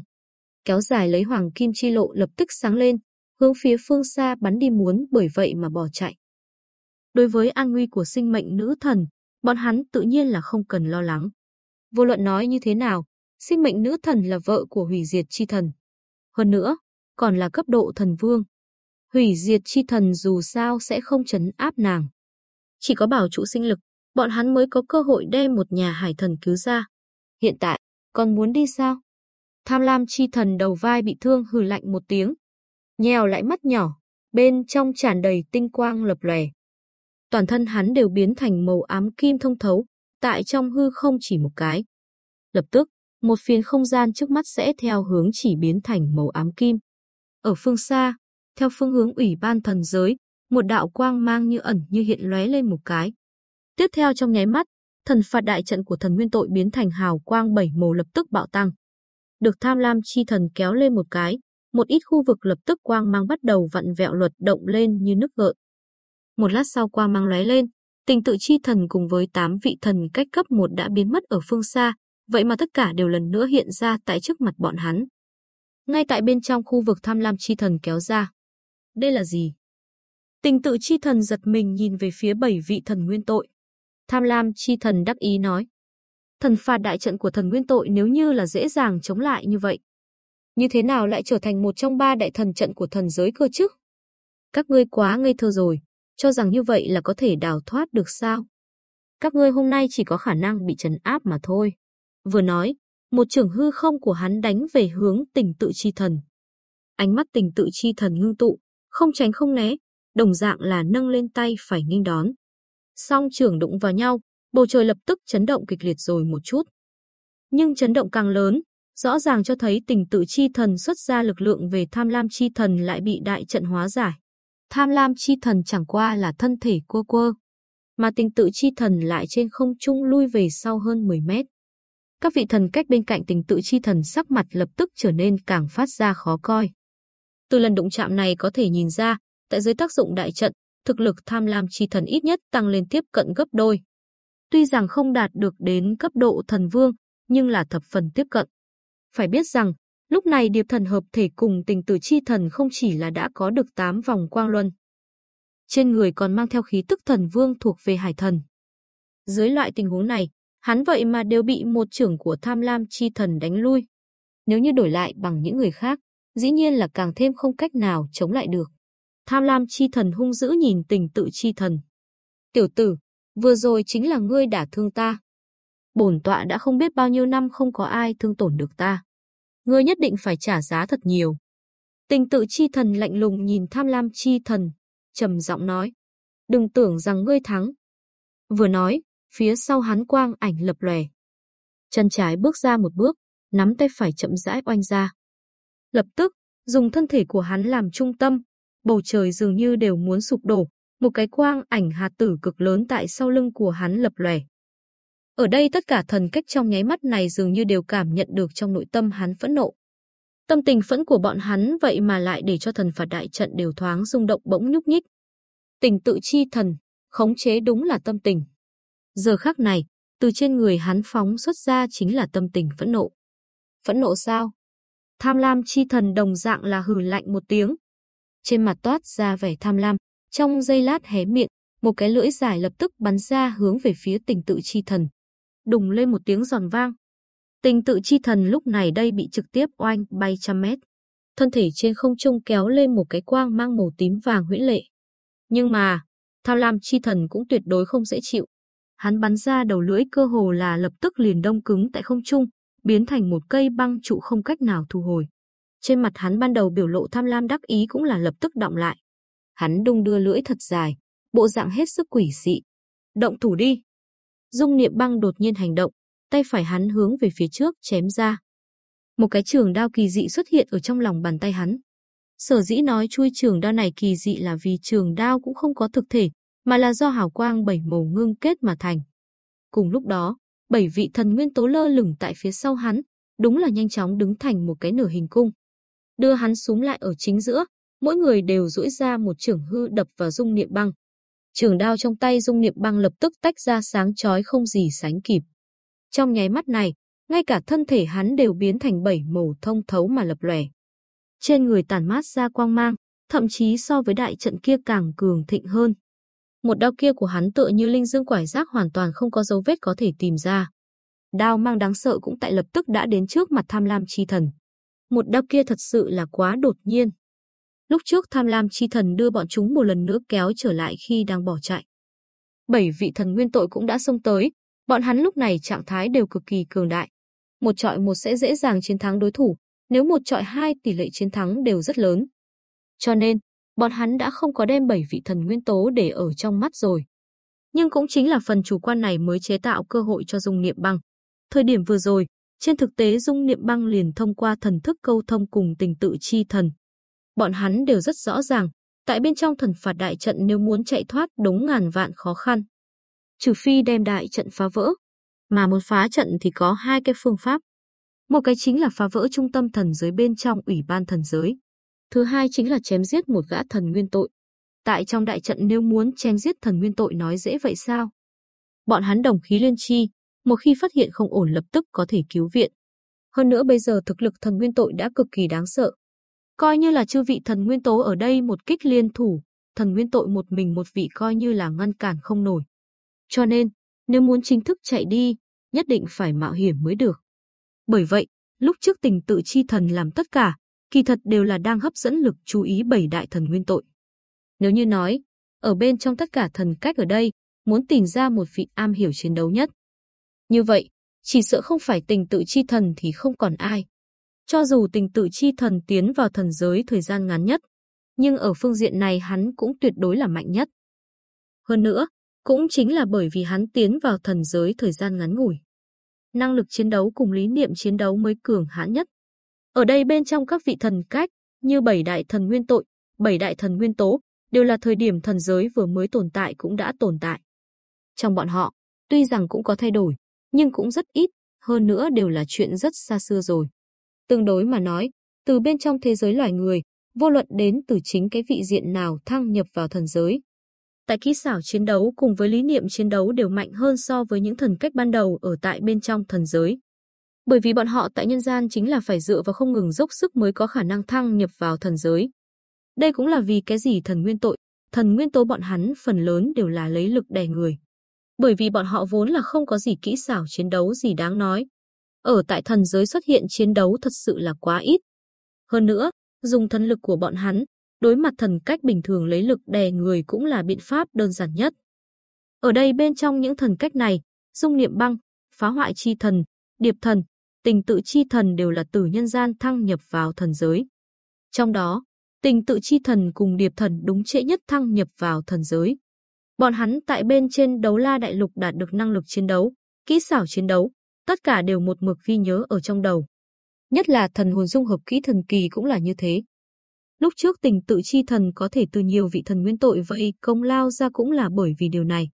Kéo dài lấy hoàng kim chi lộ lập tức sáng lên, hướng phía phương xa bắn đi muốn bởi vậy mà bỏ chạy. Đối với an nguy của sinh mệnh nữ thần, bọn hắn tự nhiên là không cần lo lắng. Vô luận nói như thế nào, sinh mệnh nữ thần là vợ của hủy diệt chi thần. Hơn nữa, còn là cấp độ thần vương. Hủy diệt chi thần dù sao sẽ không chấn áp nàng. Chỉ có bảo trụ sinh lực, bọn hắn mới có cơ hội đem một nhà hải thần cứu ra. Hiện tại, còn muốn đi sao? Tham lam chi thần đầu vai bị thương hừ lạnh một tiếng. Nhèo lại mắt nhỏ, bên trong tràn đầy tinh quang lập lòe. Toàn thân hắn đều biến thành màu ám kim thông thấu, tại trong hư không chỉ một cái. Lập tức, một phiến không gian trước mắt sẽ theo hướng chỉ biến thành màu ám kim. Ở phương xa, theo phương hướng ủy ban thần giới, một đạo quang mang như ẩn như hiện lóe lên một cái. Tiếp theo trong nháy mắt, thần phạt đại trận của thần nguyên tội biến thành hào quang bảy màu lập tức bạo tăng. Được tham lam chi thần kéo lên một cái, một ít khu vực lập tức quang mang bắt đầu vặn vẹo luật động lên như nước gợn. Một lát sau quang mang lóe lên, tình tự chi thần cùng với tám vị thần cách cấp một đã biến mất ở phương xa, vậy mà tất cả đều lần nữa hiện ra tại trước mặt bọn hắn. Ngay tại bên trong khu vực tham lam chi thần kéo ra. Đây là gì? Tình tự chi thần giật mình nhìn về phía bảy vị thần nguyên tội. Tham lam chi thần đắc ý nói. Thần phạt đại trận của thần nguyên tội nếu như là dễ dàng chống lại như vậy. Như thế nào lại trở thành một trong ba đại thần trận của thần giới cơ chứ? Các ngươi quá ngây thơ rồi, cho rằng như vậy là có thể đào thoát được sao? Các ngươi hôm nay chỉ có khả năng bị trấn áp mà thôi. Vừa nói, một trường hư không của hắn đánh về hướng tình tự chi thần. Ánh mắt tình tự chi thần ngưng tụ, không tránh không né, đồng dạng là nâng lên tay phải nghênh đón. Song trường đụng vào nhau, bầu trời lập tức chấn động kịch liệt rồi một chút. Nhưng chấn động càng lớn, rõ ràng cho thấy tình tự chi thần xuất ra lực lượng về tham lam chi thần lại bị đại trận hóa giải. Tham lam chi thần chẳng qua là thân thể quơ quơ, mà tình tự chi thần lại trên không trung lui về sau hơn 10 mét. Các vị thần cách bên cạnh tình tự chi thần sắc mặt lập tức trở nên càng phát ra khó coi. Từ lần đụng chạm này có thể nhìn ra, tại dưới tác dụng đại trận, thực lực tham lam chi thần ít nhất tăng lên tiếp cận gấp đôi. Tuy rằng không đạt được đến cấp độ thần vương, nhưng là thập phần tiếp cận. Phải biết rằng, lúc này điệp thần hợp thể cùng tình tử chi thần không chỉ là đã có được 8 vòng quang luân. Trên người còn mang theo khí tức thần vương thuộc về hải thần. Dưới loại tình huống này, hắn vậy mà đều bị một trưởng của tham lam chi thần đánh lui. Nếu như đổi lại bằng những người khác, dĩ nhiên là càng thêm không cách nào chống lại được. Tham lam chi thần hung dữ nhìn tình tự chi thần. Tiểu tử, vừa rồi chính là ngươi đả thương ta. Bổn tọa đã không biết bao nhiêu năm không có ai thương tổn được ta. Ngươi nhất định phải trả giá thật nhiều. Tình tự chi thần lạnh lùng nhìn tham lam chi thần, trầm giọng nói. Đừng tưởng rằng ngươi thắng. Vừa nói, phía sau hắn quang ảnh lập lòe. Chân trái bước ra một bước, nắm tay phải chậm rãi oanh ra. Lập tức, dùng thân thể của hắn làm trung tâm, bầu trời dường như đều muốn sụp đổ, một cái quang ảnh hạt tử cực lớn tại sau lưng của hắn lập lòe. Ở đây tất cả thần cách trong nháy mắt này dường như đều cảm nhận được trong nội tâm hắn phẫn nộ. Tâm tình phẫn của bọn hắn vậy mà lại để cho thần phạt đại trận đều thoáng rung động bỗng nhúc nhích. Tình tự chi thần, khống chế đúng là tâm tình. Giờ khắc này, từ trên người hắn phóng xuất ra chính là tâm tình phẫn nộ. Phẫn nộ sao? Tham lam chi thần đồng dạng là hừ lạnh một tiếng. Trên mặt toát ra vẻ tham lam, trong giây lát hé miệng, một cái lưỡi dài lập tức bắn ra hướng về phía tình tự chi thần. Đùng lên một tiếng giòn vang. Tình tự chi thần lúc này đây bị trực tiếp oanh bay trăm mét. Thân thể trên không trung kéo lên một cái quang mang màu tím vàng huyễn lệ. Nhưng mà, tham lam chi thần cũng tuyệt đối không dễ chịu. Hắn bắn ra đầu lưỡi cơ hồ là lập tức liền đông cứng tại không trung, biến thành một cây băng trụ không cách nào thu hồi. Trên mặt hắn ban đầu biểu lộ tham lam đắc ý cũng là lập tức động lại. Hắn đung đưa lưỡi thật dài, bộ dạng hết sức quỷ dị. Động thủ đi. Dung niệm băng đột nhiên hành động, tay phải hắn hướng về phía trước chém ra. Một cái trường đao kỳ dị xuất hiện ở trong lòng bàn tay hắn. Sở dĩ nói chui trường đao này kỳ dị là vì trường đao cũng không có thực thể, mà là do hào quang bảy màu ngưng kết mà thành. Cùng lúc đó, bảy vị thần nguyên tố lơ lửng tại phía sau hắn, đúng là nhanh chóng đứng thành một cái nửa hình cung. Đưa hắn xuống lại ở chính giữa, mỗi người đều duỗi ra một trường hư đập vào dung niệm băng. Trường đao trong tay dung niệm băng lập tức tách ra sáng chói không gì sánh kịp. Trong nháy mắt này, ngay cả thân thể hắn đều biến thành bảy màu thông thấu mà lập lòe. Trên người tản mát ra quang mang, thậm chí so với đại trận kia càng cường thịnh hơn. Một đao kia của hắn tựa như linh dương quải giác hoàn toàn không có dấu vết có thể tìm ra. Đao mang đáng sợ cũng tại lập tức đã đến trước mặt tham lam chi thần. Một đao kia thật sự là quá đột nhiên. Lúc trước tham lam chi thần đưa bọn chúng một lần nữa kéo trở lại khi đang bỏ chạy. Bảy vị thần nguyên tội cũng đã xông tới, bọn hắn lúc này trạng thái đều cực kỳ cường đại. Một trọi một sẽ dễ dàng chiến thắng đối thủ, nếu một trọi hai tỷ lệ chiến thắng đều rất lớn. Cho nên, bọn hắn đã không có đem bảy vị thần nguyên tố để ở trong mắt rồi. Nhưng cũng chính là phần chủ quan này mới chế tạo cơ hội cho Dung Niệm Băng. Thời điểm vừa rồi, trên thực tế Dung Niệm Băng liền thông qua thần thức câu thông cùng tình tự chi thần. Bọn hắn đều rất rõ ràng, tại bên trong thần phạt đại trận nếu muốn chạy thoát đúng ngàn vạn khó khăn. Trừ phi đem đại trận phá vỡ, mà muốn phá trận thì có hai cái phương pháp. Một cái chính là phá vỡ trung tâm thần giới bên trong ủy ban thần giới. Thứ hai chính là chém giết một gã thần nguyên tội. Tại trong đại trận nếu muốn chém giết thần nguyên tội nói dễ vậy sao? Bọn hắn đồng khí liên chi, một khi phát hiện không ổn lập tức có thể cứu viện. Hơn nữa bây giờ thực lực thần nguyên tội đã cực kỳ đáng sợ. Coi như là chư vị thần nguyên tố ở đây một kích liên thủ, thần nguyên tội một mình một vị coi như là ngăn cản không nổi. Cho nên, nếu muốn chính thức chạy đi, nhất định phải mạo hiểm mới được. Bởi vậy, lúc trước tình tự chi thần làm tất cả, kỳ thật đều là đang hấp dẫn lực chú ý bảy đại thần nguyên tội. Nếu như nói, ở bên trong tất cả thần cách ở đây, muốn tìm ra một vị am hiểu chiến đấu nhất. Như vậy, chỉ sợ không phải tình tự chi thần thì không còn ai. Cho dù tình tự chi thần tiến vào thần giới thời gian ngắn nhất, nhưng ở phương diện này hắn cũng tuyệt đối là mạnh nhất. Hơn nữa, cũng chính là bởi vì hắn tiến vào thần giới thời gian ngắn ngủi. Năng lực chiến đấu cùng lý niệm chiến đấu mới cường hãn nhất. Ở đây bên trong các vị thần cách, như bảy đại thần nguyên tội, bảy đại thần nguyên tố, đều là thời điểm thần giới vừa mới tồn tại cũng đã tồn tại. Trong bọn họ, tuy rằng cũng có thay đổi, nhưng cũng rất ít, hơn nữa đều là chuyện rất xa xưa rồi. Tương đối mà nói, từ bên trong thế giới loài người, vô luận đến từ chính cái vị diện nào thăng nhập vào thần giới. Tại kỹ xảo chiến đấu cùng với lý niệm chiến đấu đều mạnh hơn so với những thần cách ban đầu ở tại bên trong thần giới bởi vì bọn họ tại nhân gian chính là phải dựa vào không ngừng dốc sức mới có khả năng thăng nhập vào thần giới. Đây cũng là vì cái gì thần nguyên tội, thần nguyên tố bọn hắn phần lớn đều là lấy lực đè người. Bởi vì bọn họ vốn là không có gì kỹ xảo chiến đấu gì đáng nói. Ở tại thần giới xuất hiện chiến đấu thật sự là quá ít. Hơn nữa, dùng thần lực của bọn hắn, đối mặt thần cách bình thường lấy lực đè người cũng là biện pháp đơn giản nhất. Ở đây bên trong những thần cách này, dung niệm băng, phá hoại chi thần, điệp thần, tình tự chi thần đều là từ nhân gian thăng nhập vào thần giới. Trong đó, tình tự chi thần cùng điệp thần đúng trễ nhất thăng nhập vào thần giới. Bọn hắn tại bên trên đấu la đại lục đạt được năng lực chiến đấu, kỹ xảo chiến đấu, tất cả đều một mực ghi nhớ ở trong đầu. Nhất là thần hồn dung hợp kỹ thần kỳ cũng là như thế. Lúc trước tình tự chi thần có thể từ nhiều vị thần nguyên tội vậy công lao ra cũng là bởi vì điều này.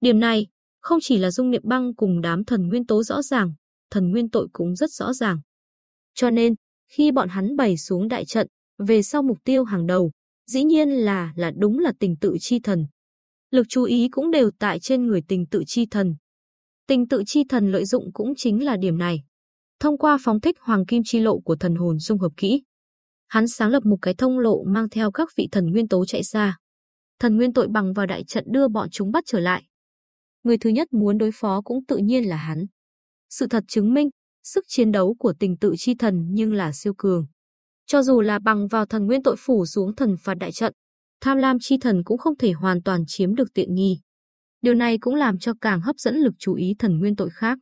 Điểm này, không chỉ là dung niệm băng cùng đám thần nguyên tố rõ ràng, thần nguyên tội cũng rất rõ ràng. Cho nên, khi bọn hắn bày xuống đại trận, về sau mục tiêu hàng đầu, dĩ nhiên là là đúng là tình tự chi thần. Lực chú ý cũng đều tại trên người tình tự chi thần. Tình tự chi thần lợi dụng cũng chính là điểm này. Thông qua phóng thích hoàng kim chi lộ của thần hồn dung hợp kỹ, hắn sáng lập một cái thông lộ mang theo các vị thần nguyên tố chạy xa. Thần nguyên tội bằng vào đại trận đưa bọn chúng bắt trở lại. Người thứ nhất muốn đối phó cũng tự nhiên là hắn. Sự thật chứng minh, sức chiến đấu của tình tự chi thần nhưng là siêu cường. Cho dù là bằng vào thần nguyên tội phủ xuống thần phạt đại trận, tham lam chi thần cũng không thể hoàn toàn chiếm được tiện nghi. Điều này cũng làm cho càng hấp dẫn lực chú ý thần nguyên tội khác.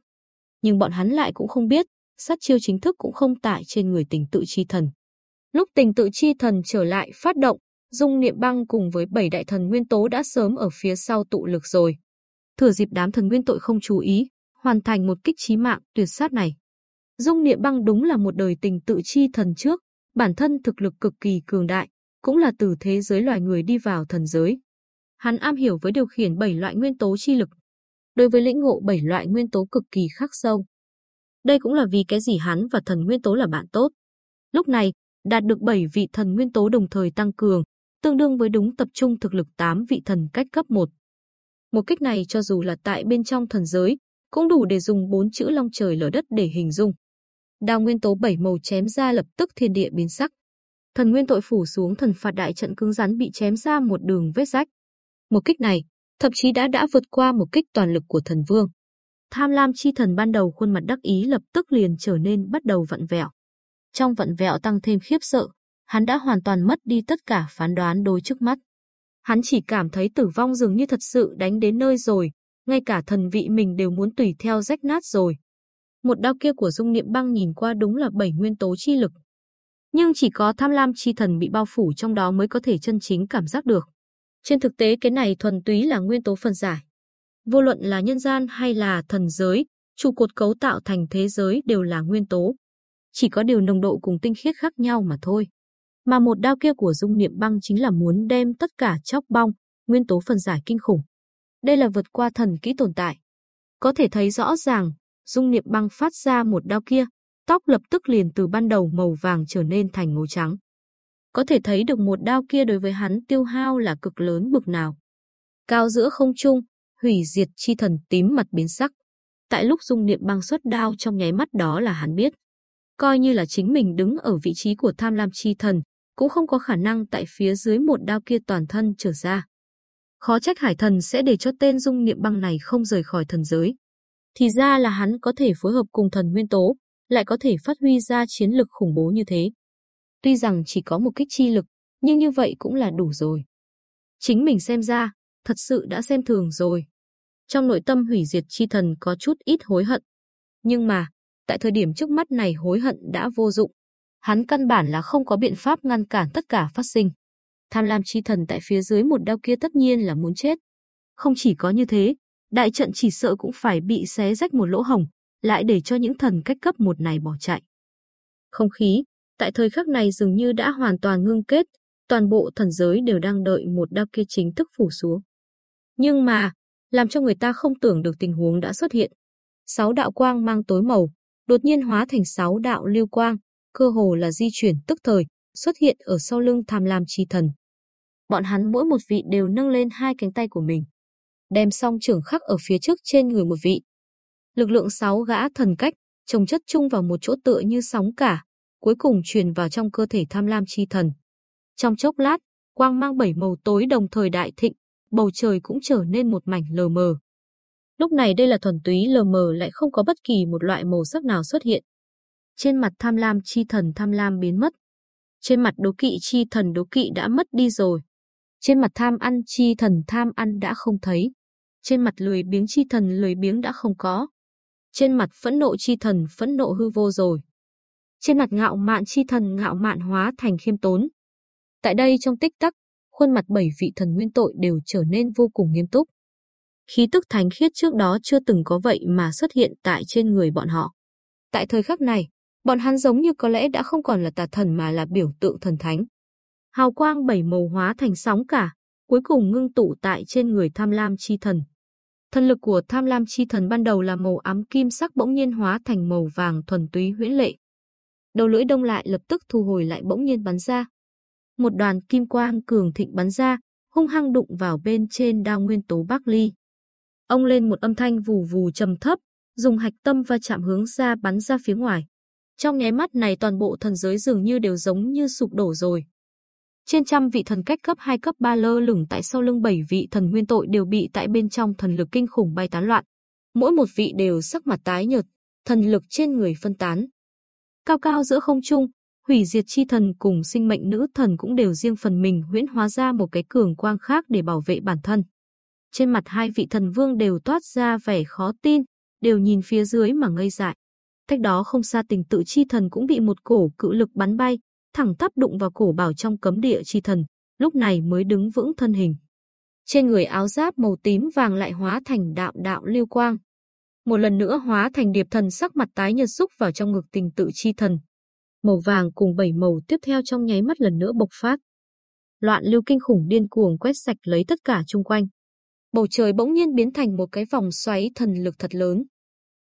Nhưng bọn hắn lại cũng không biết, sát chiêu chính thức cũng không tại trên người tình tự chi thần. Lúc tình tự chi thần trở lại phát động, dung niệm băng cùng với bảy đại thần nguyên tố đã sớm ở phía sau tụ lực rồi. Thừa dịp đám thần nguyên tội không chú ý, hoàn thành một kích chí mạng tuyệt sát này. Dung niệm băng đúng là một đời tình tự chi thần trước, bản thân thực lực cực kỳ cường đại, cũng là từ thế giới loài người đi vào thần giới. Hắn am hiểu với điều khiển bảy loại nguyên tố chi lực. Đối với lĩnh ngộ bảy loại nguyên tố cực kỳ khắc sâu. Đây cũng là vì cái gì hắn và thần nguyên tố là bạn tốt. Lúc này, đạt được 7 vị thần nguyên tố đồng thời tăng cường, tương đương với đúng tập trung thực lực 8 vị thần cách cấp 1. Một kích này cho dù là tại bên trong thần giới, cũng đủ để dùng bốn chữ long trời lở đất để hình dung. Đao nguyên tố bảy màu chém ra lập tức thiên địa biến sắc. Thần nguyên tội phủ xuống thần phạt đại trận cứng rắn bị chém ra một đường vết rách. Một kích này, thậm chí đã đã vượt qua một kích toàn lực của thần vương. Tham lam chi thần ban đầu khuôn mặt đắc ý lập tức liền trở nên bắt đầu vặn vẹo. Trong vặn vẹo tăng thêm khiếp sợ, hắn đã hoàn toàn mất đi tất cả phán đoán đối trước mắt. Hắn chỉ cảm thấy tử vong dường như thật sự đánh đến nơi rồi, ngay cả thần vị mình đều muốn tùy theo rách nát rồi. Một đao kia của dung niệm băng nhìn qua đúng là bảy nguyên tố chi lực. Nhưng chỉ có tham lam chi thần bị bao phủ trong đó mới có thể chân chính cảm giác được. Trên thực tế cái này thuần túy là nguyên tố phân giải. Vô luận là nhân gian hay là thần giới, trụ cột cấu tạo thành thế giới đều là nguyên tố. Chỉ có điều nồng độ cùng tinh khiết khác nhau mà thôi. Mà một đao kia của dung niệm băng chính là muốn đem tất cả chóc bong, nguyên tố phân giải kinh khủng. Đây là vượt qua thần kỹ tồn tại. Có thể thấy rõ ràng, dung niệm băng phát ra một đao kia, tóc lập tức liền từ ban đầu màu vàng trở nên thành màu trắng. Có thể thấy được một đao kia đối với hắn tiêu hao là cực lớn bực nào. Cao giữa không trung, hủy diệt chi thần tím mặt biến sắc. Tại lúc dung niệm băng xuất đao trong nháy mắt đó là hắn biết. Coi như là chính mình đứng ở vị trí của tham lam chi thần, cũng không có khả năng tại phía dưới một đao kia toàn thân trở ra. Khó trách hải thần sẽ để cho tên dung niệm băng này không rời khỏi thần giới. Thì ra là hắn có thể phối hợp cùng thần nguyên tố, lại có thể phát huy ra chiến lực khủng bố như thế. Tuy rằng chỉ có một kích chi lực, nhưng như vậy cũng là đủ rồi. Chính mình xem ra, thật sự đã xem thường rồi. Trong nội tâm hủy diệt chi thần có chút ít hối hận. Nhưng mà, tại thời điểm trước mắt này hối hận đã vô dụng. Hắn căn bản là không có biện pháp ngăn cản tất cả phát sinh. Tham lam chi thần tại phía dưới một đao kia tất nhiên là muốn chết. Không chỉ có như thế, đại trận chỉ sợ cũng phải bị xé rách một lỗ hồng, lại để cho những thần cách cấp một này bỏ chạy. Không khí, tại thời khắc này dường như đã hoàn toàn ngưng kết, toàn bộ thần giới đều đang đợi một đao kia chính thức phủ xuống. Nhưng mà, làm cho người ta không tưởng được tình huống đã xuất hiện. Sáu đạo quang mang tối màu, đột nhiên hóa thành sáu đạo lưu quang, cơ hồ là di chuyển tức thời, xuất hiện ở sau lưng tham lam chi thần. Bọn hắn mỗi một vị đều nâng lên hai cánh tay của mình, đem song trưởng khắc ở phía trước trên người một vị. Lực lượng sáu gã thần cách, trồng chất chung vào một chỗ tựa như sóng cả, cuối cùng truyền vào trong cơ thể tham lam chi thần. Trong chốc lát, quang mang bảy màu tối đồng thời đại thịnh, bầu trời cũng trở nên một mảnh lờ mờ. Lúc này đây là thuần túy lờ mờ lại không có bất kỳ một loại màu sắc nào xuất hiện. Trên mặt tham lam chi thần tham lam biến mất. Trên mặt đố kỵ chi thần đố kỵ đã mất đi rồi. Trên mặt tham ăn chi thần tham ăn đã không thấy. Trên mặt lười biếng chi thần lười biếng đã không có. Trên mặt phẫn nộ chi thần phẫn nộ hư vô rồi. Trên mặt ngạo mạn chi thần ngạo mạn hóa thành khiêm tốn. Tại đây trong tích tắc, khuôn mặt bảy vị thần nguyên tội đều trở nên vô cùng nghiêm túc. Khí tức thánh khiết trước đó chưa từng có vậy mà xuất hiện tại trên người bọn họ. Tại thời khắc này, bọn hắn giống như có lẽ đã không còn là tà thần mà là biểu tượng thần thánh. Hào quang bảy màu hóa thành sóng cả, cuối cùng ngưng tụ tại trên người tham lam chi thần. Thần lực của tham lam chi thần ban đầu là màu ám kim sắc bỗng nhiên hóa thành màu vàng thuần túy huyễn lệ. Đầu lưỡi đông lại lập tức thu hồi lại bỗng nhiên bắn ra. Một đoàn kim quang cường thịnh bắn ra, hung hăng đụng vào bên trên đao nguyên tố Bắc Ly. Ông lên một âm thanh vù vù trầm thấp, dùng hạch tâm va chạm hướng ra bắn ra phía ngoài. Trong nháy mắt này toàn bộ thần giới dường như đều giống như sụp đổ rồi. Trên trăm vị thần cách cấp 2 cấp 3 lơ lửng tại sau lưng bảy vị thần nguyên tội đều bị tại bên trong thần lực kinh khủng bay tán loạn. Mỗi một vị đều sắc mặt tái nhợt, thần lực trên người phân tán. Cao cao giữa không trung, hủy diệt chi thần cùng sinh mệnh nữ thần cũng đều riêng phần mình huyễn hóa ra một cái cường quang khác để bảo vệ bản thân. Trên mặt hai vị thần vương đều toát ra vẻ khó tin, đều nhìn phía dưới mà ngây dại. Cách đó không xa tình tự chi thần cũng bị một cổ cự lực bắn bay, thẳng tắp đụng vào cổ bảo trong cấm địa chi thần, lúc này mới đứng vững thân hình. Trên người áo giáp màu tím vàng lại hóa thành đạo đạo lưu quang. Một lần nữa hóa thành điệp thần sắc mặt tái nhợt xúc vào trong ngực tình tự chi thần. Màu vàng cùng bảy màu tiếp theo trong nháy mắt lần nữa bộc phát. Loạn lưu kinh khủng điên cuồng quét sạch lấy tất cả chung quanh. Bầu trời bỗng nhiên biến thành một cái vòng xoáy thần lực thật lớn.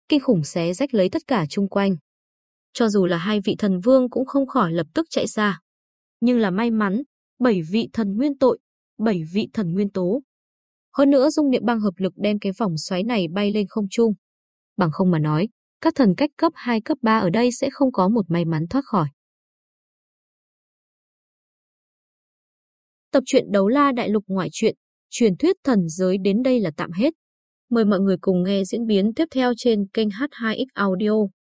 Kinh khủng xé rách lấy tất cả chung quanh cho dù là hai vị thần vương cũng không khỏi lập tức chạy ra. Nhưng là may mắn, bảy vị thần nguyên tội, bảy vị thần nguyên tố. Hơn nữa dung niệm băng hợp lực đem cái vòng xoáy này bay lên không trung. Bằng không mà nói, các thần cách cấp 2 cấp 3 ở đây sẽ không có một may mắn thoát khỏi. Tập truyện Đấu La Đại Lục ngoại truyện, truyền thuyết thần giới đến đây là tạm hết. Mời mọi người cùng nghe diễn biến tiếp theo trên kênh H2X Audio.